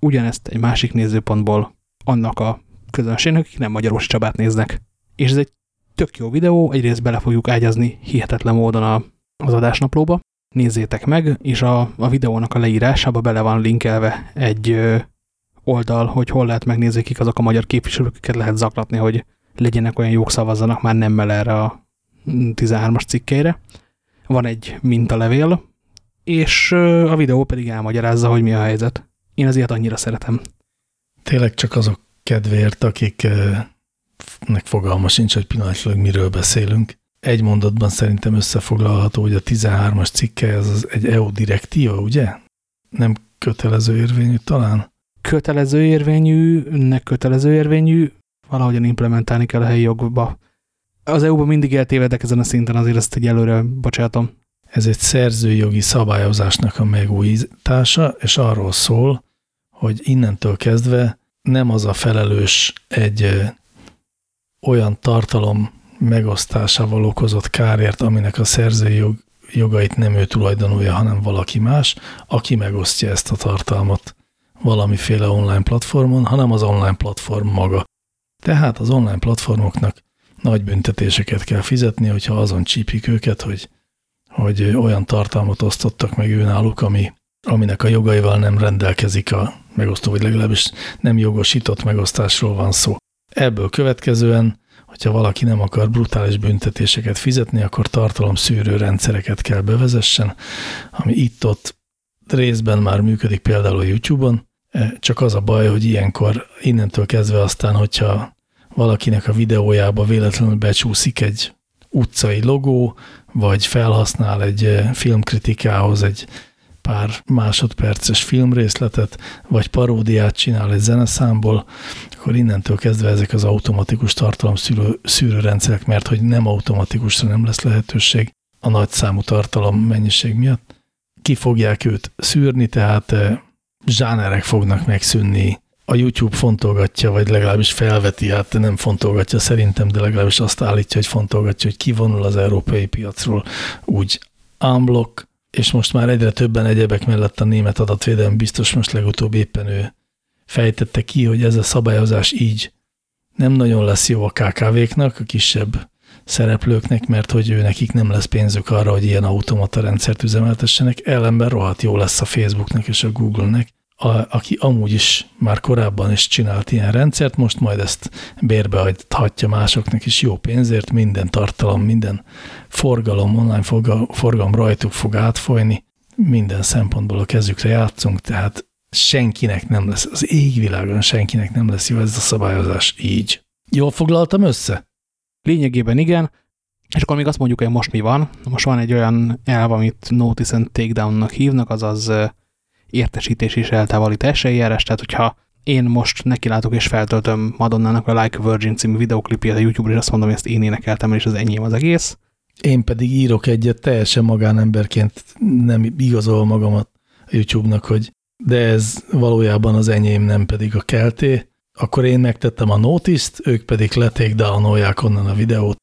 ugyanezt egy másik nézőpontból annak a közönségnek, akik nem Magyarósi Csabát néznek. És ez egy tök jó videó, egyrészt bele fogjuk ágyazni hihetetlen módon a, az adásnaplóba, nézzétek meg, és a, a videónak a leírásába bele van linkelve egy oldal, hogy hol lehet megnézni, kik azok a magyar képviselők, akiket lehet zaklatni, hogy legyenek olyan jók szavazzanak már nemmel erre a 13-as cikkeire. Van egy mintalevél, és a videó pedig elmagyarázza, hogy mi a helyzet. Én az ilyet annyira szeretem. Tényleg csak azok kedvéért, akiknek fogalma sincs, hogy pillanatilag miről beszélünk. Egy mondatban szerintem összefoglalható, hogy a 13-as cikke ez az egy EU direktíva, ugye? Nem kötelező érvényű talán? Kötelező érvényű, ne kötelező érvényű, valahogyan implementálni kell a helyi jogba. Az EU-ban mindig eltévedek ezen a szinten, azért ezt egy előre bocsátom. Ez egy szerzőjogi szabályozásnak a megújítása, és arról szól, hogy innentől kezdve nem az a felelős egy olyan tartalom megosztásával okozott kárért, aminek a szerzői jog, jogait nem ő tulajdonolja, hanem valaki más, aki megosztja ezt a tartalmat valamiféle online platformon, hanem az online platform maga. Tehát az online platformoknak nagy büntetéseket kell fizetni, hogyha azon csípik őket, hogy, hogy olyan tartalmat osztottak meg őnáluk, ami, aminek a jogaival nem rendelkezik a megosztó, vagy legalábbis nem jogosított megosztásról van szó. Ebből következően, hogyha valaki nem akar brutális büntetéseket fizetni, akkor tartalomszűrő rendszereket kell bevezessen, ami itt-ott részben már működik például a YouTube-on, csak az a baj, hogy ilyenkor innentől kezdve aztán, hogyha valakinek a videójába véletlenül becsúszik egy utcai logó, vagy felhasznál egy filmkritikához egy pár másodperces filmrészletet, vagy paródiát csinál egy zeneszámból, akkor innentől kezdve ezek az automatikus tartalom szűrő, szűrő rendszerek, mert hogy nem automatikusra nem lesz lehetőség a nagy számú tartalom mennyiség miatt, ki fogják őt szűrni, tehát zsánerek fognak megszűnni, a YouTube fontolgatja, vagy legalábbis felveti, hát nem fontolgatja szerintem, de legalábbis azt állítja, hogy fontolgatja, hogy kivonul az európai piacról. Úgy unblock, és most már egyre többen egyebek mellett a német adatvédelem biztos most legutóbb éppen ő fejtette ki, hogy ez a szabályozás így nem nagyon lesz jó a KKV-knak, a kisebb szereplőknek, mert hogy ő nekik nem lesz pénzük arra, hogy ilyen automata rendszert üzemeltessenek, ellenben rohadt jó lesz a Facebooknak és a Google-nek, a, aki amúgy is már korábban is csinált ilyen rendszert, most majd ezt bérbe hagyja másoknak is jó pénzért, minden tartalom, minden forgalom, online forgalom rajtuk fog átfolyni, minden szempontból a kezükre játszunk, tehát senkinek nem lesz, az égvilágon senkinek nem lesz jó ez a szabályozás így. Jól foglaltam össze? Lényegében igen, és akkor még azt mondjuk, hogy most mi van. Most van egy olyan elv, amit Notice and Takedown-nak hívnak, azaz értesítés és eltávolítás eljárás, tehát hogyha én most nekilátok és feltöltöm Madonnának a Like Virgin című videoklipjét a YouTube-ra, és azt mondom, hogy ezt én énekeltem, és az enyém az egész. Én pedig írok egyet teljesen magánemberként, nem igazol magamat a YouTube-nak, hogy de ez valójában az enyém, nem pedig a kelté. Akkor én megtettem a notiszt, ők pedig leték downolják onnan a videót,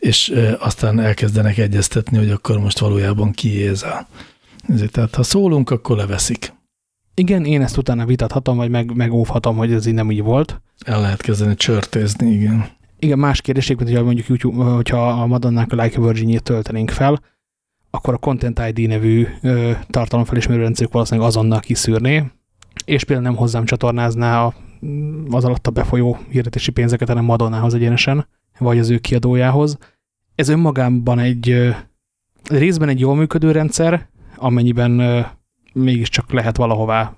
és aztán elkezdenek egyeztetni, hogy akkor most valójában ki ez a Ezért, tehát ha szólunk, akkor leveszik. Igen, én ezt utána vitathatom, vagy meg, megóvhatom, hogy ez így nem így volt. El lehet kezdeni csörtézni, igen. Igen, más kérdés, mint hogy mondjuk YouTube, hogyha a Madonnák a Like a virgin töltenénk fel, akkor a Content ID nevű ö, tartalomfelismerő rendszerük valószínűleg azonnal kiszűrné, és például nem hozzám csatornázná a, az alatt a befolyó hirdetési pénzeket, hanem Madonnához egyenesen, vagy az ő kiadójához. Ez önmagában egy ö, részben egy jól működő rendszer, amennyiben mégiscsak lehet valahová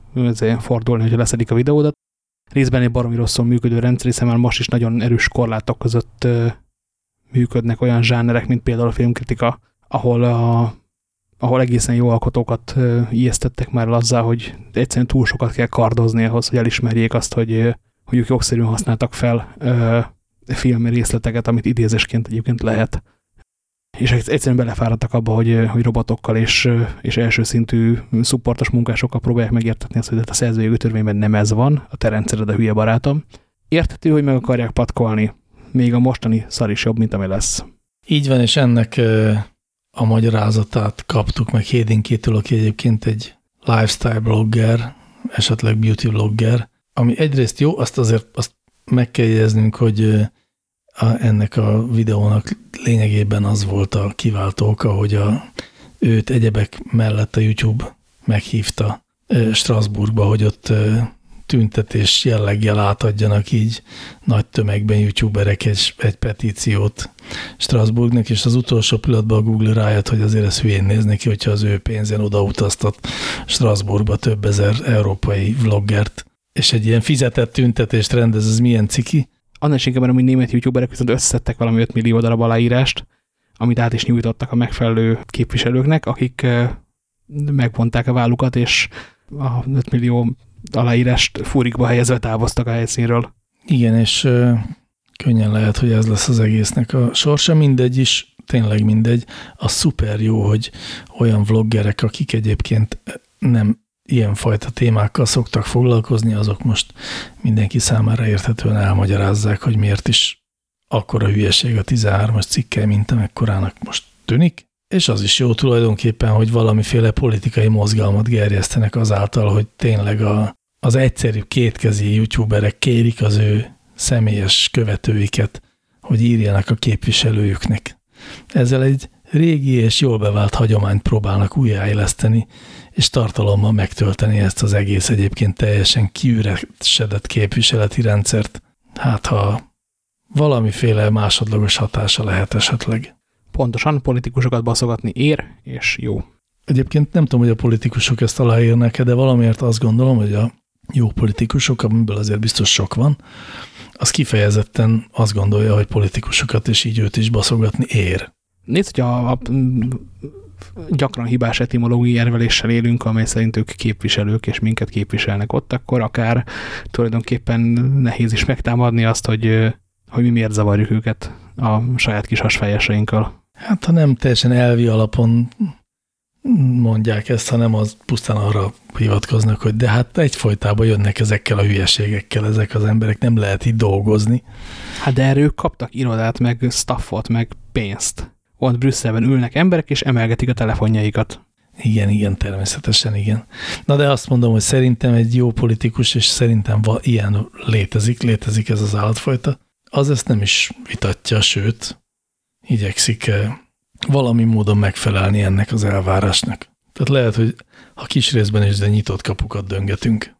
fordulni, hogyha leszedik a videódat. Részben egy baromi rosszul működő rendszer, hiszen már most is nagyon erős korlátok között működnek olyan zsánerek, mint például a filmkritika, ahol, a, ahol egészen jó alkotókat ijesztettek már azzal, hogy egyszerűen túl sokat kell kardozni ahhoz, hogy elismerjék azt, hogy, hogy ők jogszerűen használtak fel film részleteket, amit idézésként egyébként lehet és egyszerűen belefáradtak abba, hogy, hogy robotokkal és, és első szintű szupportos munkásokkal próbálják megértetni azt, hogy a szerzőjogi törvényben nem ez van, a te rendszered a hülye barátom. Érthető, hogy meg akarják patkolni. Még a mostani szar is jobb, mint ami lesz. Így van, és ennek a magyarázatát kaptuk meg Hédinkétől, aki egyébként egy lifestyle blogger, esetleg beauty blogger, ami egyrészt jó, azt azért azt meg kell jegyeznünk, hogy a, ennek a videónak lényegében az volt a kiváltó oka, hogy a, őt egyebek mellett a YouTube meghívta Strasbourgba, hogy ott tüntetés jelleggel átadjanak így nagy tömegben youtuberek egy, egy petíciót Strasbourgnak, és az utolsó pillanatban a Google rájött, hogy azért ez hülyén néz neki, hogyha az ő pénzén odautaztat Strasbourgba több ezer európai vloggert, és egy ilyen fizetett tüntetést rendez, ez milyen ciki, annál is inkább, hogy német youtuberek viszont összeszedtek valami 5 millió darab aláírást, amit át is nyújtottak a megfelelő képviselőknek, akik megvonták a vállukat, és a 5 millió aláírást furikba helyezve távoztak a helyszínről. Igen, és könnyen lehet, hogy ez lesz az egésznek a sorsa, mindegy is, tényleg mindegy. A szuper jó, hogy olyan vloggerek, akik egyébként nem ilyenfajta témákkal szoktak foglalkozni, azok most mindenki számára érthetően elmagyarázzák, hogy miért is akkora hülyeség a 13-as cikkely, mint amekkorának most tűnik. És az is jó tulajdonképpen, hogy valamiféle politikai mozgalmat gerjesztenek azáltal, hogy tényleg a, az egyszerű kétkezi youtuberek kérik az ő személyes követőiket, hogy írjanak a képviselőjüknek. Ezzel egy régi és jól bevált hagyományt próbálnak újjáéleszteni, és tartalommal megtölteni ezt az egész egyébként teljesen kiüresedett képviseleti rendszert. Hát ha valamiféle másodlagos hatása lehet esetleg. Pontosan, politikusokat baszogatni ér, és jó. Egyébként nem tudom, hogy a politikusok ezt aláírnak -e, de valamiért azt gondolom, hogy a jó politikusok, amiből azért biztos sok van, az kifejezetten azt gondolja, hogy politikusokat és így őt is baszogatni ér. Nézd, hogy a, a gyakran hibás etimológiai érveléssel élünk, amely szerint ők képviselők, és minket képviselnek ott, akkor akár tulajdonképpen nehéz is megtámadni azt, hogy, hogy mi miért zavarjuk őket a saját kis hasfejeseinkkel. Hát ha nem teljesen elvi alapon mondják ezt, hanem az pusztán arra hivatkoznak, hogy de hát egyfolytában jönnek ezekkel a hülyeségekkel ezek az emberek, nem lehet itt dolgozni. Hát de erről kaptak irodát, meg staffot, meg pénzt ott Brüsszelben ülnek emberek, és emelgetik a telefonjaikat. Igen, igen, természetesen igen. Na de azt mondom, hogy szerintem egy jó politikus, és szerintem ilyen létezik, létezik ez az állatfajta, az ezt nem is vitatja, sőt, igyekszik eh, valami módon megfelelni ennek az elvárásnak. Tehát lehet, hogy ha kis részben is, de nyitott kapukat döngetünk.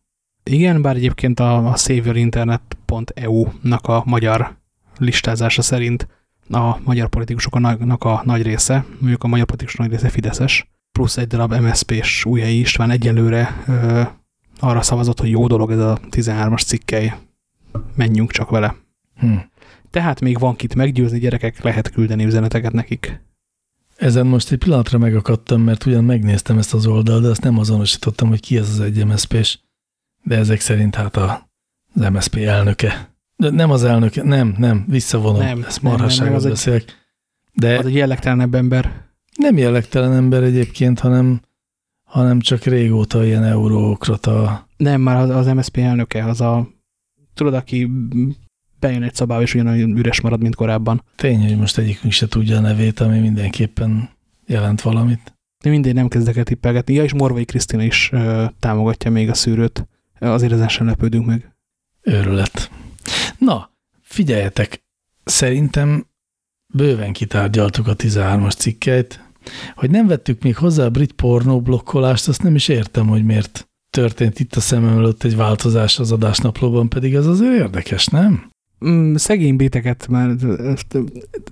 Igen, bár egyébként a, a saviorinternet.eu-nak a magyar listázása szerint a magyar politikusoknak a nagy része, mondjuk a magyar politikusok nagy része Fideszes, plusz egy darab MSZP-s Újhelyi István egyelőre ö, arra szavazott, hogy jó dolog ez a 13-as cikkely, menjünk csak vele. Hm. Tehát még van kit meggyőzni, gyerekek, lehet küldeni üzeneteket nekik. Ezen most egy pillanatra megakadtam, mert ugyan megnéztem ezt az oldalt, de azt nem azonosítottam, hogy ki ez az egy MSZP-s, de ezek szerint hát a, az MSZP elnöke. De nem az elnök, nem, nem, visszavonom, nem, ezt marhasságot beszélek. De az egy jellegtelenebb ember. Nem jellegtelen ember egyébként, hanem, hanem csak régóta ilyen eurókrata. Nem, már az, az MSZP elnöke, az a, tudod, aki bejön egy szabály, és ugyanolyan üres marad, mint korábban. Tény, hogy most egyikünk se tudja a nevét, ami mindenképpen jelent valamit. De mindegy, nem kezdek el tippelgetni. Ja, és Morvai Krisztina is ö, támogatja még a szűrőt. Azért ezen sem lepődünk meg. Őrület. Na, figyeljetek, szerintem bőven kitárgyaltuk a 13-as cikkeit, hogy nem vettük még hozzá a brit pornó blokkolást, azt nem is értem, hogy miért történt itt a szemem előtt egy változás az adásnaplóban, pedig ez azért érdekes, nem? Mm, szegény béteket, mert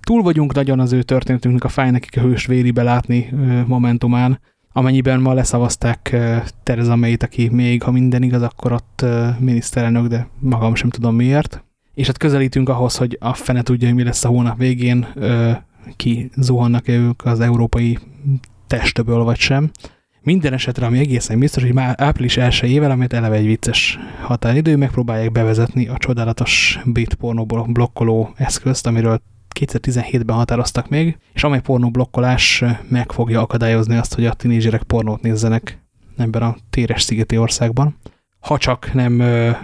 túl vagyunk nagyon az ő történetünknek a fáj nekik a hős véribe látni momentumán, amennyiben ma leszavazták Tereza may aki még, ha minden igaz, akkor ott miniszterelnök, de magam sem tudom miért. És hát közelítünk ahhoz, hogy a fene tudja, hogy mi lesz a hónap végén, ki zuhannak-e ők az európai testöből, vagy sem. Minden esetre, ami egészen biztos, hogy már április 1 amit eleve egy vicces határidő, megpróbálják bevezetni a csodálatos brit pornó blokkoló eszközt, amiről 2017-ben határoztak még, és amely pornóblokkolás meg fogja akadályozni azt, hogy a tinédzserek pornót nézzenek ebben a téres szigeti országban. Ha csak nem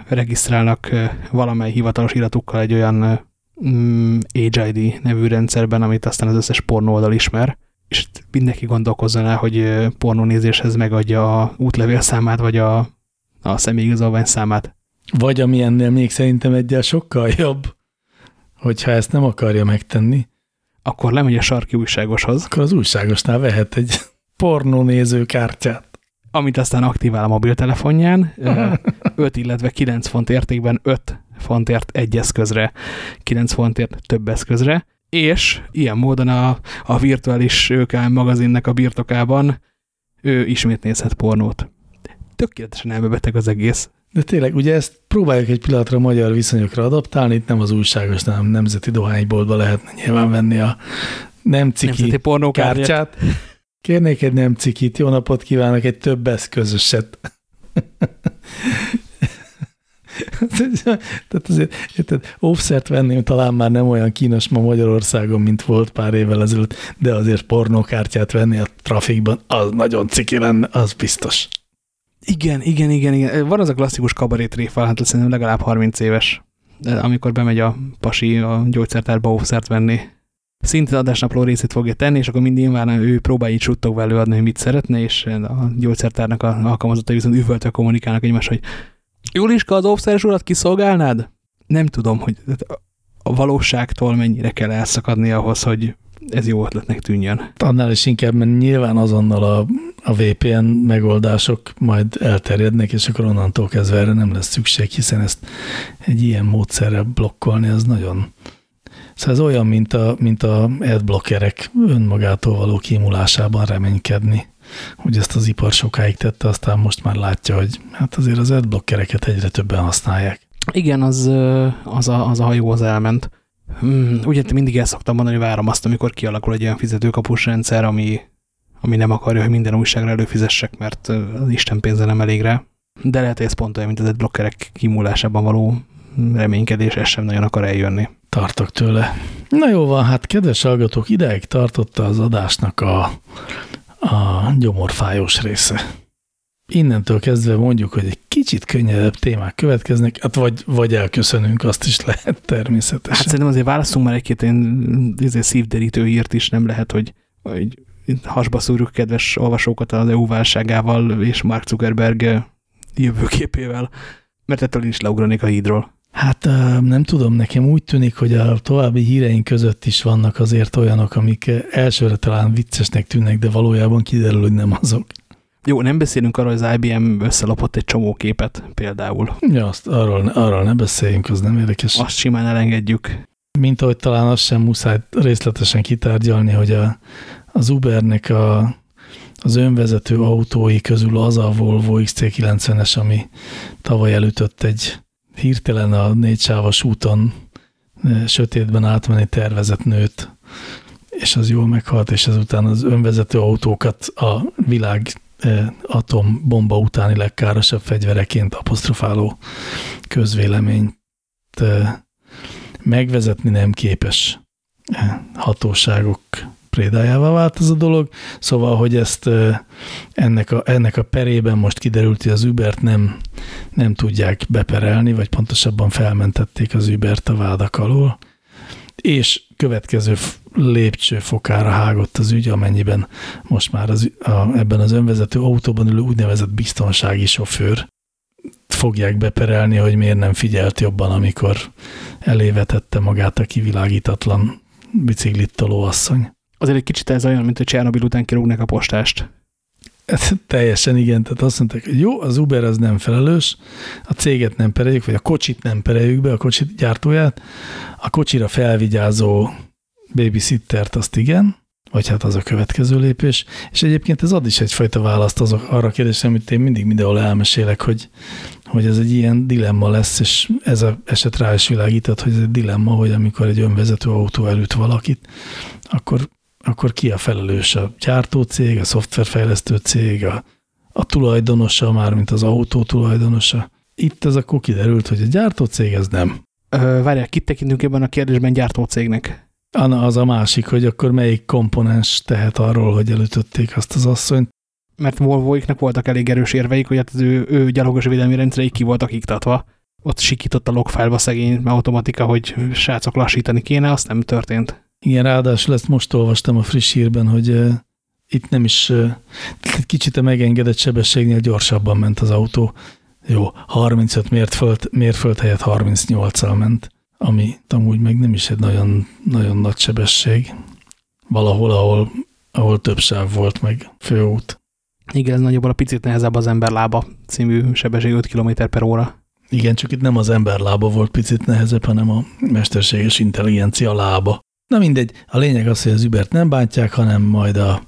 regisztrálnak valamely hivatalos iratukkal egy olyan mm, HID nevű rendszerben, amit aztán az összes pornó oldal ismer, és mindenki gondolkozzon el, hogy pornónézéshez megadja a útlevél számát, vagy a, a személyigazolvány számát. Vagy ami ennél még szerintem egyel sokkal jobb, hogyha ezt nem akarja megtenni. Akkor lemegy a sarki újságoshoz. Akkor az újságosnál vehet egy pornónéző kártyát. Amit aztán aktivál a mobiltelefonján, 5, illetve 9 font értékben 5 fontért egy eszközre, 9 fontért több eszközre, és ilyen módon a, a virtuális ÖKM magazinnek a birtokában ő ismét nézhet pornót. Tökéletesen elmebeteg az egész. De tényleg, ugye ezt próbáljuk egy pillanatra magyar viszonyokra adaptálni, itt nem az újságos, nem nemzeti dohányboltba lehetne nyilván venni a nem ciki kártyát. Kérnék egy nem cikit, jó napot kívánok, egy több eszközöset. Tehát azért, érted, offset venni talán már nem olyan kínos ma Magyarországon, mint volt pár évvel ezelőtt, de azért pornókártyát venni a trafikban, az nagyon ciki lenne, az biztos. Igen, igen, igen, igen. Van az a klasszikus kabarétréfa, hát szerintem legalább 30 éves, amikor bemegy a pasi a gyógyszertárba offszert venni. Szinte adásnapló részét fogja tenni, és akkor mindig nyilván ő próbálja így suttogva előadni, hogy mit szeretne, és a gyógyszertárnak a alkalmazottai viszont üvöltve kommunikálnak egymás, hogy Juliska, az offszeres urat kiszolgálnád? Nem tudom, hogy a valóságtól mennyire kell elszakadni ahhoz, hogy ez jó ötletnek tűnjön. Annál is inkább, mert nyilván azonnal a, a VPN megoldások majd elterjednek, és akkor onnantól kezdve erre nem lesz szükség, hiszen ezt egy ilyen módszerrel blokkolni, az nagyon... Szóval ez olyan, mint a, mint a adblockerek önmagától való kimulásában reménykedni hogy ezt az ipar sokáig tette, aztán most már látja, hogy hát azért az adblockereket egyre többen használják. Igen, az, az, a, az a hajó az elment. Hmm, ugye mindig el szoktam mondani, hogy várom azt, amikor kialakul egy olyan fizetőkapus rendszer, ami, ami nem akarja, hogy minden újságra előfizessek, mert az Isten pénze nem elég rá. De lehet, hogy ez pont olyan, mint az adblockerek kimúlásában való reménykedés, ez sem nagyon akar eljönni. Tartok tőle. Na jó van, hát kedves hallgatók, ideig tartotta az adásnak a a gyomorfájós része. Innentől kezdve mondjuk, hogy egy kicsit könnyedebb témák következnek, hát vagy, vagy elköszönünk, azt is lehet természetesen. Hát szerintem azért válaszunk már egy-két ilyen izé, szívderítő írt is, nem lehet, hogy, hogy hasba szúrjuk kedves olvasókat az EU válságával és Mark Zuckerberg jövőképével, mert ettől is leugranék a hídról. Hát nem tudom, nekem úgy tűnik, hogy a további híreink között is vannak azért olyanok, amik elsőre talán viccesnek tűnnek, de valójában kiderül, hogy nem azok. Jó, nem beszélünk arról, hogy az IBM összelopott egy csomó képet például. Ja, azt arról, arról ne beszéljünk, az nem érdekes. Azt simán elengedjük. Mint ahogy talán azt sem muszáj részletesen kitárgyalni, hogy a, az Ubernek a, az önvezető autói közül az a Volvo XC90-es, ami tavaly elütött egy hirtelen a négysávos úton sötétben átmenni tervezett nőt, és az jól meghalt, és ezután az önvezető autókat a világ atombomba utáni legkárosabb fegyvereként apostrofáló közvéleményt megvezetni nem képes hatóságok prédájává vált ez a dolog, szóval, hogy ezt ennek a, ennek a perében most kiderült, hogy az Ubert nem, nem tudják beperelni, vagy pontosabban felmentették az Ubert a vádak alól, és következő lépcsőfokára hágott az ügy, amennyiben most már az, a, ebben az önvezető autóban ülő úgynevezett biztonsági sofőr fogják beperelni, hogy miért nem figyelt jobban, amikor elévetette magát a kivilágítatlan biciklit toló asszony. Azért egy kicsit ez olyan, mint hogy Csernobil után kirúgnak a postást. Ez teljesen igen, tehát azt mondták, hogy jó, az Uber az nem felelős, a céget nem pereljük, vagy a kocsit nem pereljük be, a kocsit gyártóját, a kocsira felvigyázó babysittert azt igen, vagy hát az a következő lépés, és egyébként ez ad is egyfajta választ azok, arra a kérdésre, amit én mindig mindenhol elmesélek, hogy, hogy ez egy ilyen dilemma lesz, és ez a eset rá is világított, hogy ez egy dilemma, hogy amikor egy önvezető autó előtt valakit, akkor, akkor ki a felelős? A gyártócég, a szoftverfejlesztő cég, a, a tulajdonosa, mármint az autó tulajdonosa. Itt ez akkor kiderült, hogy a gyártócég ez nem. Várják, kit tekintünk ebben a kérdésben gyártócégnek? Az a másik, hogy akkor melyik komponens tehet arról, hogy elütötték azt az asszonyt. Mert Volvoiknak voltak elég erős érveik, hogy hát az ő, ő gyalogos védelmi rendszerei ki voltak iktatva. Ott sikított a logfájlba szegény automatika, hogy srácok lassítani kéne, azt nem történt. Igen, ráadásul ezt most olvastam a friss hírben, hogy itt nem is, kicsit a megengedett sebességnél gyorsabban ment az autó. Jó, 35 mérföld, mérföld helyett 38-al ment ami amúgy meg nem is egy nagyon, nagyon nagy sebesség. Valahol, ahol, ahol több sáv volt, meg főút. Igen, ez nagyobb a picit nehezebb az ember lába című sebesség 5 km per óra. Igen, csak itt nem az ember lába volt picit nehezebb, hanem a mesterséges intelligencia lába. Na mindegy, a lényeg az, hogy az Ubert nem bántják, hanem majd a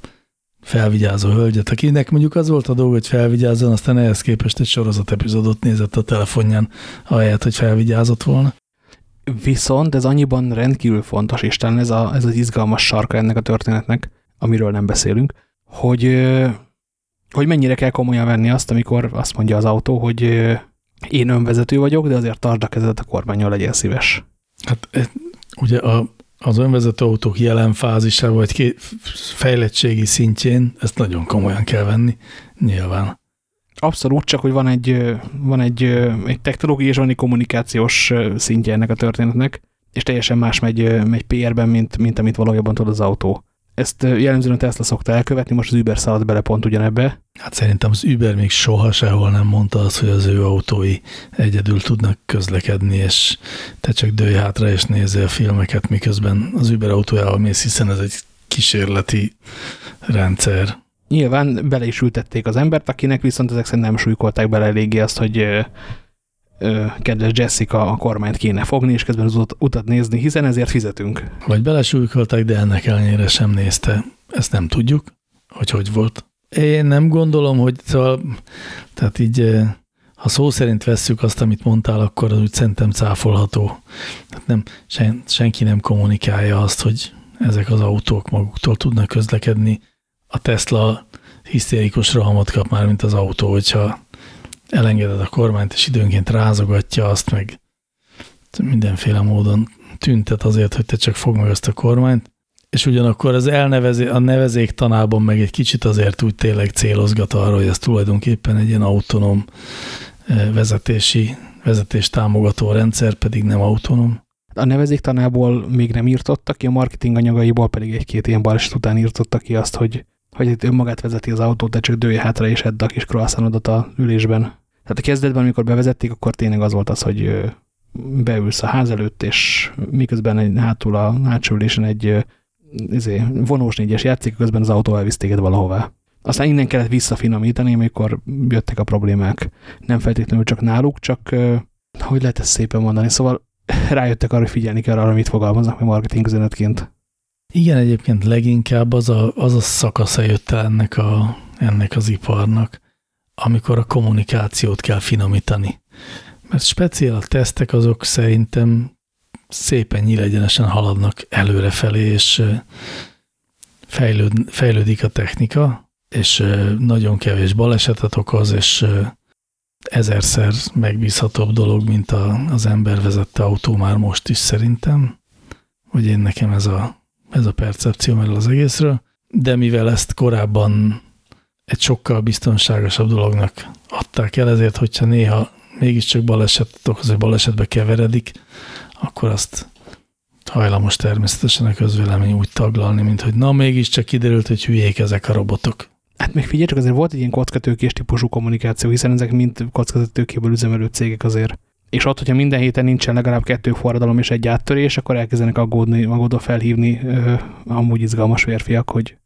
felvigyázó hölgyet, akinek mondjuk az volt a dolog, hogy felvigyázzon, aztán ehhez képest egy sorozat epizódot nézett a telefonján, ahelyett, hogy felvigyázott volna. Viszont ez annyiban rendkívül fontos, és talán ez, a, ez az izgalmas sarka ennek a történetnek, amiről nem beszélünk, hogy, hogy mennyire kell komolyan venni azt, amikor azt mondja az autó, hogy én önvezető vagyok, de azért tartsd a kezedet a kormányon, legyen szíves. Hát ugye a, az önvezető autók jelen fázisában, vagy fejlettségi szintjén ezt nagyon komolyan kell venni, nyilván. Abszolút, csak hogy van egy, van egy, egy technológiai és van egy kommunikációs szintje ennek a történetnek, és teljesen más megy, megy PR-ben, mint, mint amit valójában tud az autó. Ezt jellemzően a Tesla szokta elkövetni, most az Uber szaladt bele pont ugyanebbe. Hát szerintem az Uber még soha sehol nem mondta azt, hogy az ő autói egyedül tudnak közlekedni, és te csak dőj hátra és nézzél a filmeket, miközben az Uber autójával mész, hiszen ez egy kísérleti rendszer. Nyilván bele is ültették az embert, akinek viszont ezek szerint nem súlykolták bele eléggé azt, hogy ö, kedves Jessica, a kormányt kéne fogni, és közben az utat, utat nézni, hiszen ezért fizetünk. Vagy belesúlykolták, de ennek ellenére sem nézte. Ezt nem tudjuk, hogy hogy volt. Én nem gondolom, hogy szóval, tehát így, ha szó szerint vesszük azt, amit mondtál, akkor az úgy szerintem cáfolható. Tehát nem, sen, senki nem kommunikálja azt, hogy ezek az autók maguktól tudnak közlekedni a Tesla hisztérikus rohamot kap már, mint az autó, hogyha elengeded a kormányt, és időnként rázogatja azt, meg mindenféle módon tüntet azért, hogy te csak fog meg azt a kormányt, és ugyanakkor az elnevezé, a nevezék tanában meg egy kicsit azért úgy tényleg célozgat arra, hogy ez tulajdonképpen egy ilyen autonóm eh, vezetési, vezetés támogató rendszer, pedig nem autonóm. A nevezék tanából még nem írtotta ki, a marketing anyagaiból pedig egy-két ilyen baleset után írtotta ki azt, hogy hogy itt önmagát vezeti az autót, de csak dőj hátra és edd a kis croissantodat a ülésben. Tehát a kezdetben, amikor bevezették, akkor tényleg az volt az, hogy beülsz a ház előtt, és miközben egy, hátul a hátsó ülésen egy izé, vonós négyes játszik, közben az autó elvisz téged valahová. Aztán innen kellett visszafinomítani, amikor jöttek a problémák. Nem feltétlenül csak náluk, csak hogy lehet ezt szépen mondani. Szóval rájöttek arra, hogy figyelni kell arra, mit fogalmaznak meg marketing üzenetként. Igen, egyébként leginkább az a, az a szakasza jött el ennek, a, ennek az iparnak, amikor a kommunikációt kell finomítani. Mert speciál a tesztek azok szerintem szépen nyílegyenesen haladnak előrefelé, és fejlőd, fejlődik a technika, és nagyon kevés balesetet okoz, és ezerszer megbízhatóbb dolog, mint a, az ember vezette autó már most is szerintem. Hogy én nekem ez a ez a percepció erről az egészről, de mivel ezt korábban egy sokkal biztonságosabb dolognak adták el, ezért, hogyha néha mégiscsak baleset okoz, hogy balesetbe keveredik, akkor azt hajlamos természetesen a közvélemény úgy taglalni, mint hogy na mégiscsak kiderült, hogy hülyék ezek a robotok. Hát még figyelj csak, azért volt egy ilyen kockatőkés típusú kommunikáció, hiszen ezek mind kockatőkéből üzemelő cégek azért. És ott, hogyha minden héten nincsen legalább kettő forradalom és egy áttörés, akkor elkezdenek aggódni, aggódva felhívni ö, amúgy izgalmas férfiak, hogy,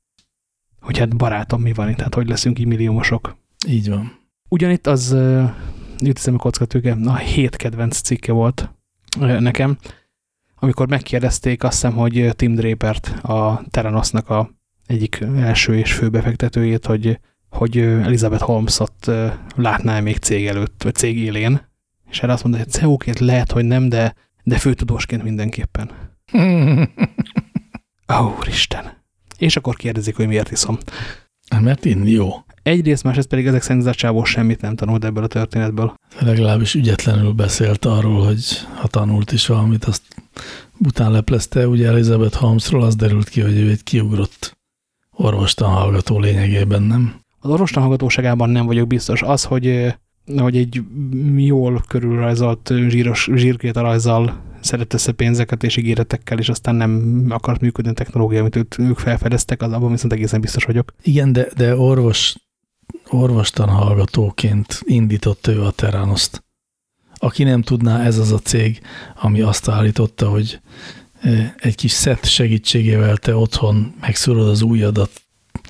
hogy hát barátom, mi van itt, tehát hogy leszünk milliómosok. Így van. Ugyanitt az jut eszembe kockatőke, a hét kedvenc cikke volt nekem, amikor megkérdezték azt hiszem, hogy Tim Drapert, a Teranosnak a egyik első és fő befektetőjét, hogy, hogy Elizabeth Holmes-ot látná -e még cég előtt, vagy cég élén, és erre azt mondta, hogy CEO-ként lehet, hogy nem, de, de főtudósként mindenképpen. Ó, Úristen. És akkor kérdezik, hogy miért iszom. Hát, mert inni jó. Egyrészt, másrészt pedig ezek szerint ez a csávó semmit nem tanult ebből a történetből. Legalábbis ügyetlenül beszélt arról, hogy ha tanult is valamit, azt után leplezte. Ugye Elizabeth Holmesról az derült ki, hogy ő egy kiugrott orvostan hallgató lényegében, nem? Az orvostan hallgatóságában nem vagyok biztos. Az, hogy, hogy egy jól körülrajzolt zsíros, zsírkétarajzzal szedett össze pénzeket és ígéretekkel, és aztán nem akart működni a technológia, amit ők felfedeztek, az abban viszont egészen biztos vagyok. Igen, de, de orvos, orvostan hallgatóként indította ő a Teranoszt. Aki nem tudná, ez az a cég, ami azt állította, hogy egy kis szett segítségével te otthon megszúrod az ujjadat,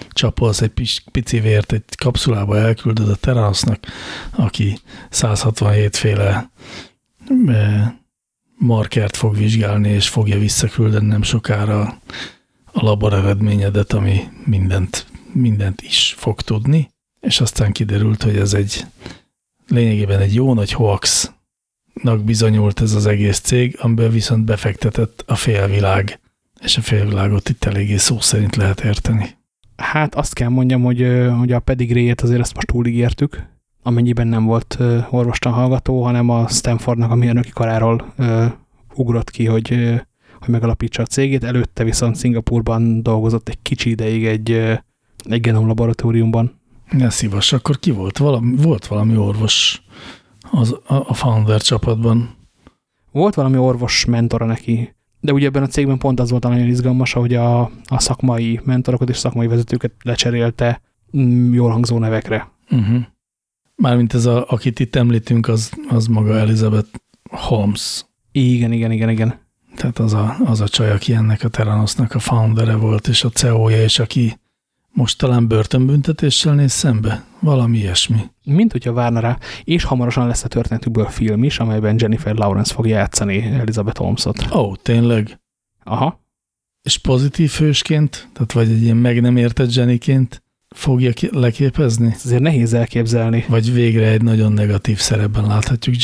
csapolsz egy pici vért, egy kapszulába elküldöd a Teranosnak, aki 167 féle markert fog vizsgálni, és fogja visszaküldeni nem sokára a labor eredményedet, ami mindent, mindent is fog tudni, és aztán kiderült, hogy ez egy lényegében egy jó nagy hoax bizonyult ez az egész cég, amiben viszont befektetett a félvilág, és a félvilágot itt eléggé szó szerint lehet érteni. Hát azt kell mondjam, hogy, hogy a pedigréjét azért ezt most túligértük, amennyiben nem volt orvostan hallgató, hanem a Stanfordnak a mérnöki karáról ugrott ki, hogy, hogy megalapítsa a cégét. Előtte viszont Szingapurban dolgozott egy kicsi ideig egy, egy genom laboratóriumban. Ne szívas, akkor ki volt? Valami, volt valami orvos az, a, a founder csapatban. Volt valami orvos mentora neki, de ugye ebben a cégben pont az volt nagyon izgalmas, hogy a, a szakmai mentorokat és szakmai vezetőket lecserélte mm, jól hangzó nevekre. Uh mhm. -huh. Mármint ez, a, akit itt említünk, az, az maga Elizabeth Holmes. Igen, igen, igen, igen. Tehát az a, az a csaj, aki ennek a Teranosnak a foundere volt, és a CEO-ja, és aki most talán börtönbüntetéssel néz szembe? Valami ilyesmi. Mint hogyha várna rá, és hamarosan lesz a történetükből film is, amelyben Jennifer Lawrence fog játszani Elizabeth Holmesot. Ó, oh, tényleg? Aha. És pozitív hősként, tehát vagy egy ilyen meg nem értett Jennyként fogja leképezni? Ez azért nehéz elképzelni. Vagy végre egy nagyon negatív szerepben láthatjuk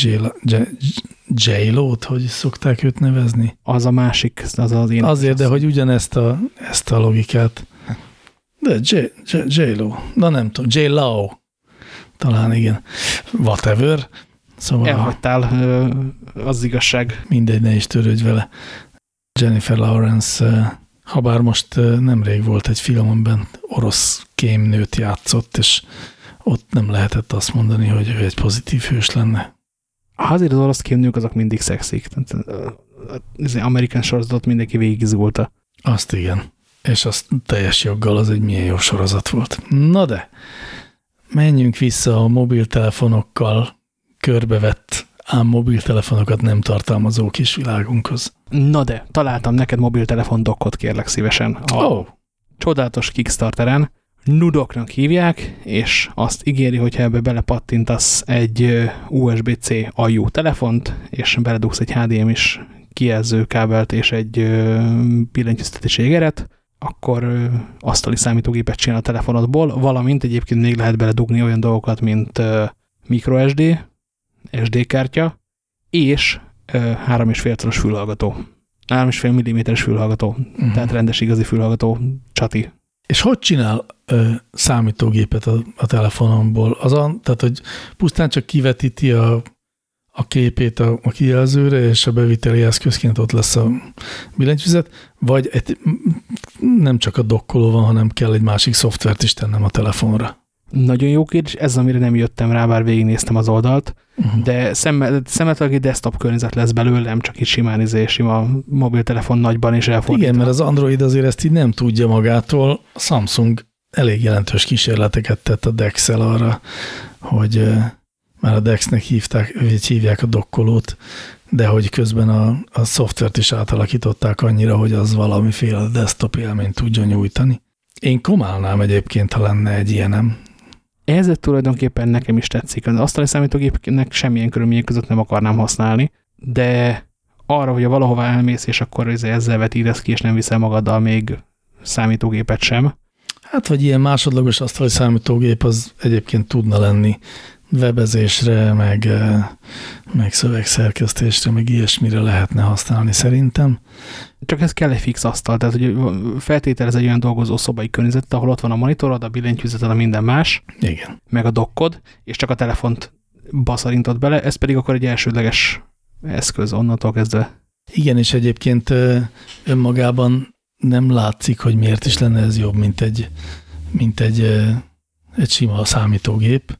J-Lo-t, hogy szokták őt nevezni? Az a másik, az az én. Azért, de hogy ugyanezt a, ezt a logikát de J-Lo. Na nem tudom, J-Lo. Talán igen. Whatever. Szóval Elhagytál, az igazság. Mindegy, ne is törődj vele. Jennifer Lawrence, ha bár most nemrég volt egy film, amiben orosz kémnőt játszott, és ott nem lehetett azt mondani, hogy ő egy pozitív hős lenne. Azért az orosz kémnők azok mindig szexik. Az amerikán sorozatot mindenki végigizgulta. Azt igen és az teljes joggal az egy milyen jó sorozat volt. Na de, menjünk vissza a mobiltelefonokkal körbevett, ám mobiltelefonokat nem tartalmazó kis világunkhoz. Na de, találtam neked mobiltelefon dokkot, kérlek szívesen. A oh. csodálatos Kickstarteren. Nudoknak hívják, és azt ígéri, hogy ha ebbe belepattintasz egy USB-C ajú telefont, és beledugsz egy HDMI-s kijelző kábelt és egy billentyűztetési égeret, akkor asztali számítógépet csinál a telefonodból, valamint egyébként még lehet beledugni olyan dolgokat, mint microSD, SD kártya, és 3,5 szoros fülhallgató. 3,5 mm-es fülhallgató, uh mhm. -huh. tehát rendes igazi fülhallgató, csati. És hogy csinál ö, számítógépet a, a telefonomból? Az a, tehát, hogy pusztán csak kivetíti a a képét a, a kijelzőre, és a beviteli eszközként ott lesz a billentyűzet, vagy egy, nem csak a dokkoló van, hanem kell egy másik szoftvert is tennem a telefonra. Nagyon jó kérdés, ez amire nem jöttem rá, bár végignéztem az oldalt, uh -huh. de szemetleg egy desktop környezet lesz belőle, nem csak itt simán izé, sima mobiltelefon nagyban is elfordítva. Igen, mert az Android azért ezt így nem tudja magától. A Samsung elég jelentős kísérleteket tett a dex arra, hogy már a DeX-nek hívták, vagy hívják a dokkolót, de hogy közben a, a szoftvert is átalakították annyira, hogy az valamiféle desktop élményt tudjon nyújtani. Én komálnám egyébként, ha lenne egy ilyenem. Ez tulajdonképpen nekem is tetszik. Az asztali számítógépnek semmilyen körülmények között nem akarnám használni, de arra, hogy valahova elmész, és akkor ezzel vetítesz ki, és nem viszel magaddal még számítógépet sem. Hát, vagy ilyen másodlagos asztali számítógép az egyébként tudna lenni webezésre, meg, meg szövegszerkesztésre, meg ilyesmire lehetne használni szerintem. Csak ez kell egy fix asztal, tehát hogy feltételez egy olyan dolgozó szobai környezet, ahol ott van a monitorod, a billentyűzeted, a minden más, Igen. meg a dokkod, és csak a telefont baszarintod bele, ez pedig akkor egy elsődleges eszköz onnantól kezdve. Igen, és egyébként önmagában nem látszik, hogy miért is lenne ez jobb, mint egy, mint egy, egy sima számítógép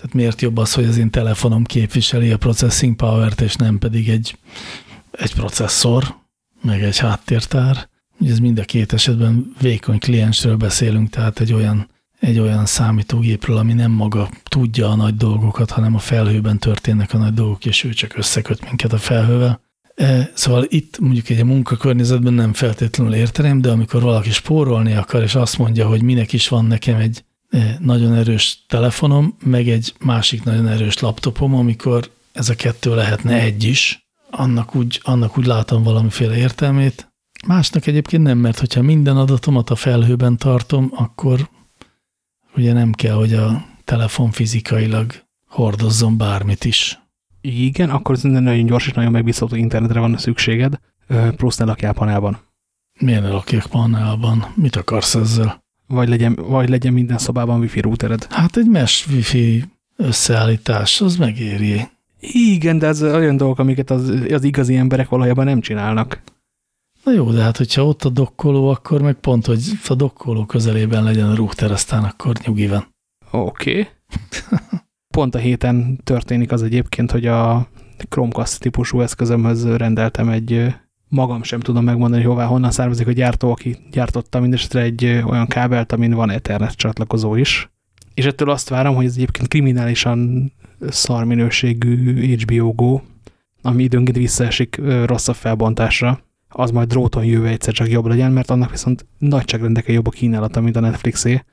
tehát miért jobb az, hogy az én telefonom képviseli a processing power-t, és nem pedig egy, egy processzor, meg egy háttértár. Ugye ez mind a két esetben vékony kliensről beszélünk, tehát egy olyan, egy olyan számítógépről, ami nem maga tudja a nagy dolgokat, hanem a felhőben történnek a nagy dolgok, és ő csak összeköt minket a felhővel. E, szóval itt mondjuk egy munkakörnyezetben nem feltétlenül érteném, de amikor valaki spórolni akar, és azt mondja, hogy minek is van nekem egy nagyon erős telefonom, meg egy másik nagyon erős laptopom, amikor ez a kettő lehetne egy is, annak úgy, annak úgy látom valamiféle értelmét. Másnak egyébként nem, mert hogyha minden adatomat a felhőben tartom, akkor ugye nem kell, hogy a telefon fizikailag hordozzon bármit is. Igen, akkor ez nagyon gyors és nagyon megbízható internetre van a szükséged, plusz ne lakjál panelban. Miért ne lakjak panelban? Mit akarsz ezzel? Vagy legyen, vagy legyen minden szobában wifi routered. Hát egy mesh wifi összeállítás, az megéri. Igen, de ez olyan dolgok, amiket az, az igazi emberek valójában nem csinálnak. Na jó, de hát hogyha ott a dokkoló, akkor meg pont, hogy a dokkoló közelében legyen a router, aztán akkor nyugi van. Oké. Okay. pont a héten történik az egyébként, hogy a Chromecast típusú eszközömhöz rendeltem egy magam sem tudom megmondani, hová, honnan származik a gyártó, aki gyártotta mindesetre egy olyan kábelt, amin van Ethernet csatlakozó is. És ettől azt várom, hogy ez egyébként kriminálisan szar minőségű HBO Go, ami időnként visszaesik rosszabb felbontásra, az majd dróton jövő egyszer csak jobb legyen, mert annak viszont nagyságrendekkel jobb a kínálata, mint a Netflixé.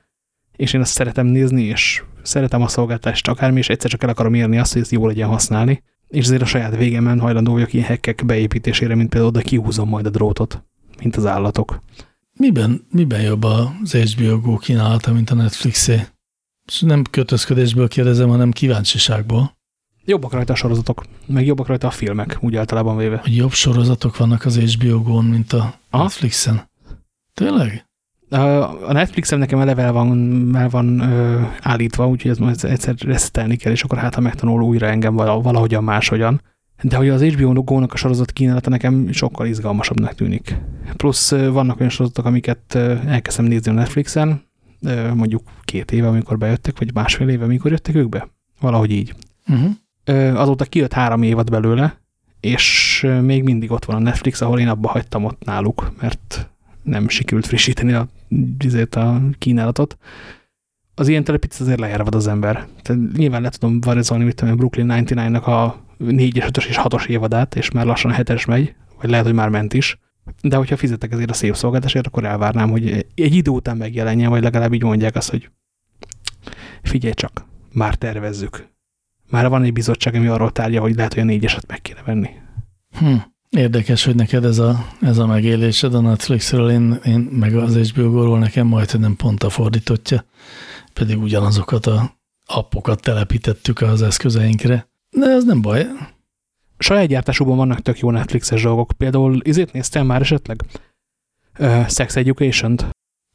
És én azt szeretem nézni, és szeretem a szolgáltást akármi, és egyszer csak el akarom érni azt, hogy ezt jó legyen használni és azért a saját végemen hajlandó vagyok ilyen hekkek beépítésére, mint például oda kihúzom majd a drótot, mint az állatok. Miben, miben jobb az HBO Go kínálata, mint a Netflixé? És nem kötözködésből kérdezem, hanem kíváncsiságból. Jobbak rajta a sorozatok, meg jobbak rajta a filmek, úgy általában véve. Hogy jobb sorozatok vannak az HBO Go-n, mint a Aha. Netflixen? Tényleg? A Netflixem nekem eleve el van, el van ö, állítva, úgyhogy ez majd egyszer reszetelni kell, és akkor hát ha megtanul újra engem valahogyan máshogyan. De hogy az HBO Go-nak a sorozat kínálata nekem sokkal izgalmasabbnak tűnik. Plusz vannak olyan sorozatok, amiket elkezdtem nézni a Netflixen, mondjuk két éve, amikor bejöttek, vagy másfél éve, amikor jöttek ők be. Valahogy így. Uh mhm. -huh. Azóta kijött három évad belőle, és még mindig ott van a Netflix, ahol én abba hagytam ott náluk, mert nem sikerült frissíteni a, a kínálatot. Az ilyen telepítesz azért leérvad az ember. Tehát nyilván le tudom varezolni, mit tudom, Brooklyn 99-nak a 4-es, 5-ös és 6-os évadát, és már lassan a 7-es megy, vagy lehet, hogy már ment is. De hogyha fizetek ezért a szép szolgáltatásért, akkor elvárnám, hogy egy idő után megjelenjen, vagy legalább így mondják azt, hogy figyelj csak, már tervezzük. Már van egy bizottság, ami arról tárgya, hogy lehet, hogy a négyeset meg kéne venni. Hm. Érdekes, hogy neked ez a, ez a megélésed a Netflixről, én, én meg az HBO-ról nekem majd nem pont a fordítottja, pedig ugyanazokat a appokat telepítettük az eszközeinkre. De ez nem baj. Saját gyártásúban vannak tök jó Netflixes dolgok. Például izét néztem már esetleg? Uh, Sex education -t.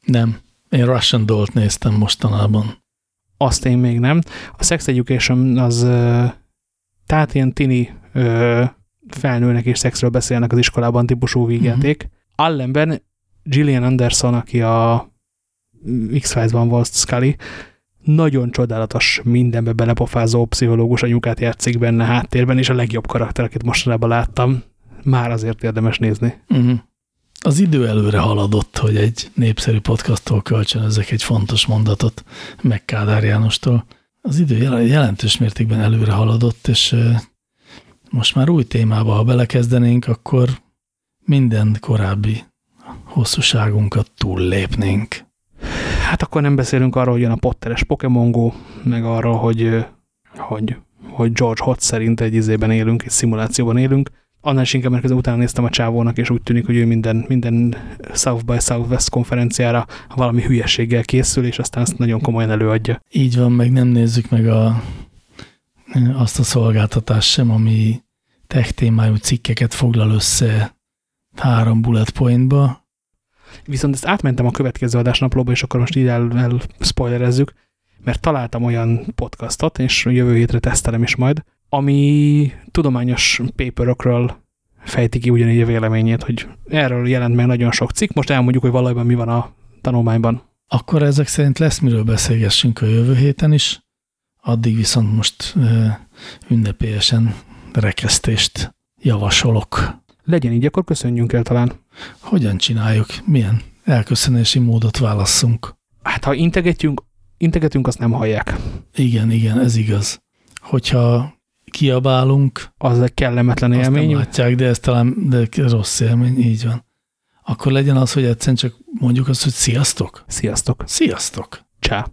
Nem. Én Russian Doll-t néztem mostanában. Azt én még nem. A Sex Education az uh, tehát ilyen tini uh, felnőnek és szexről beszélnek az iskolában típusú vígjáték. Uh -huh. Allenben Gillian Anderson, aki a X-Files-ban volt Scully, nagyon csodálatos, mindenbe belepofázó pszichológus anyukát játszik benne háttérben, és a legjobb karakter, akit mostanában láttam. Már azért érdemes nézni. Uh -huh. Az idő előre haladott, hogy egy népszerű podcasttól kölcsönözzek egy fontos mondatot meg Kádár Jánostól. Az idő jelentős mértékben előre haladott, és most már új témába, ha belekezdenénk, akkor minden korábbi hosszúságunkat túllépnénk. Hát akkor nem beszélünk arról, hogy jön a Potteres Pokémon Go, meg arról, hogy, hogy, hogy George Hot szerint egy izében élünk, egy szimulációban élünk. Annál is inkább, mert utána néztem a csávónak, és úgy tűnik, hogy ő minden, minden South by Southwest konferenciára valami hülyességgel készül, és aztán ezt nagyon komolyan előadja. Így van, meg nem nézzük meg a, azt a szolgáltatást sem, ami tech témájú cikkeket foglal össze három bullet pointba, Viszont ezt átmentem a következő adásnaplóba, és akkor most így el, el spoilerezzük, mert találtam olyan podcastot, és jövő hétre tesztelem is majd, ami tudományos paperokról fejti ki ugyanígy a véleményét, hogy erről jelent meg nagyon sok cikk, most elmondjuk, hogy valójában mi van a tanulmányban. Akkor ezek szerint lesz miről beszélgessünk a jövő héten is, addig viszont most ünnepélyesen rekesztést javasolok. Legyen így, akkor köszönjünk el talán. Hogyan csináljuk? Milyen elköszönési módot válasszunk? Hát, ha integetünk, integetünk, azt nem hallják. Igen, igen, ez igaz. Hogyha kiabálunk, az egy kellemetlen azt élmény. nem látják, de ez talán de rossz élmény, így van. Akkor legyen az, hogy egyszerűen csak mondjuk azt, hogy sziasztok. Sziasztok. Sziasztok. Csá.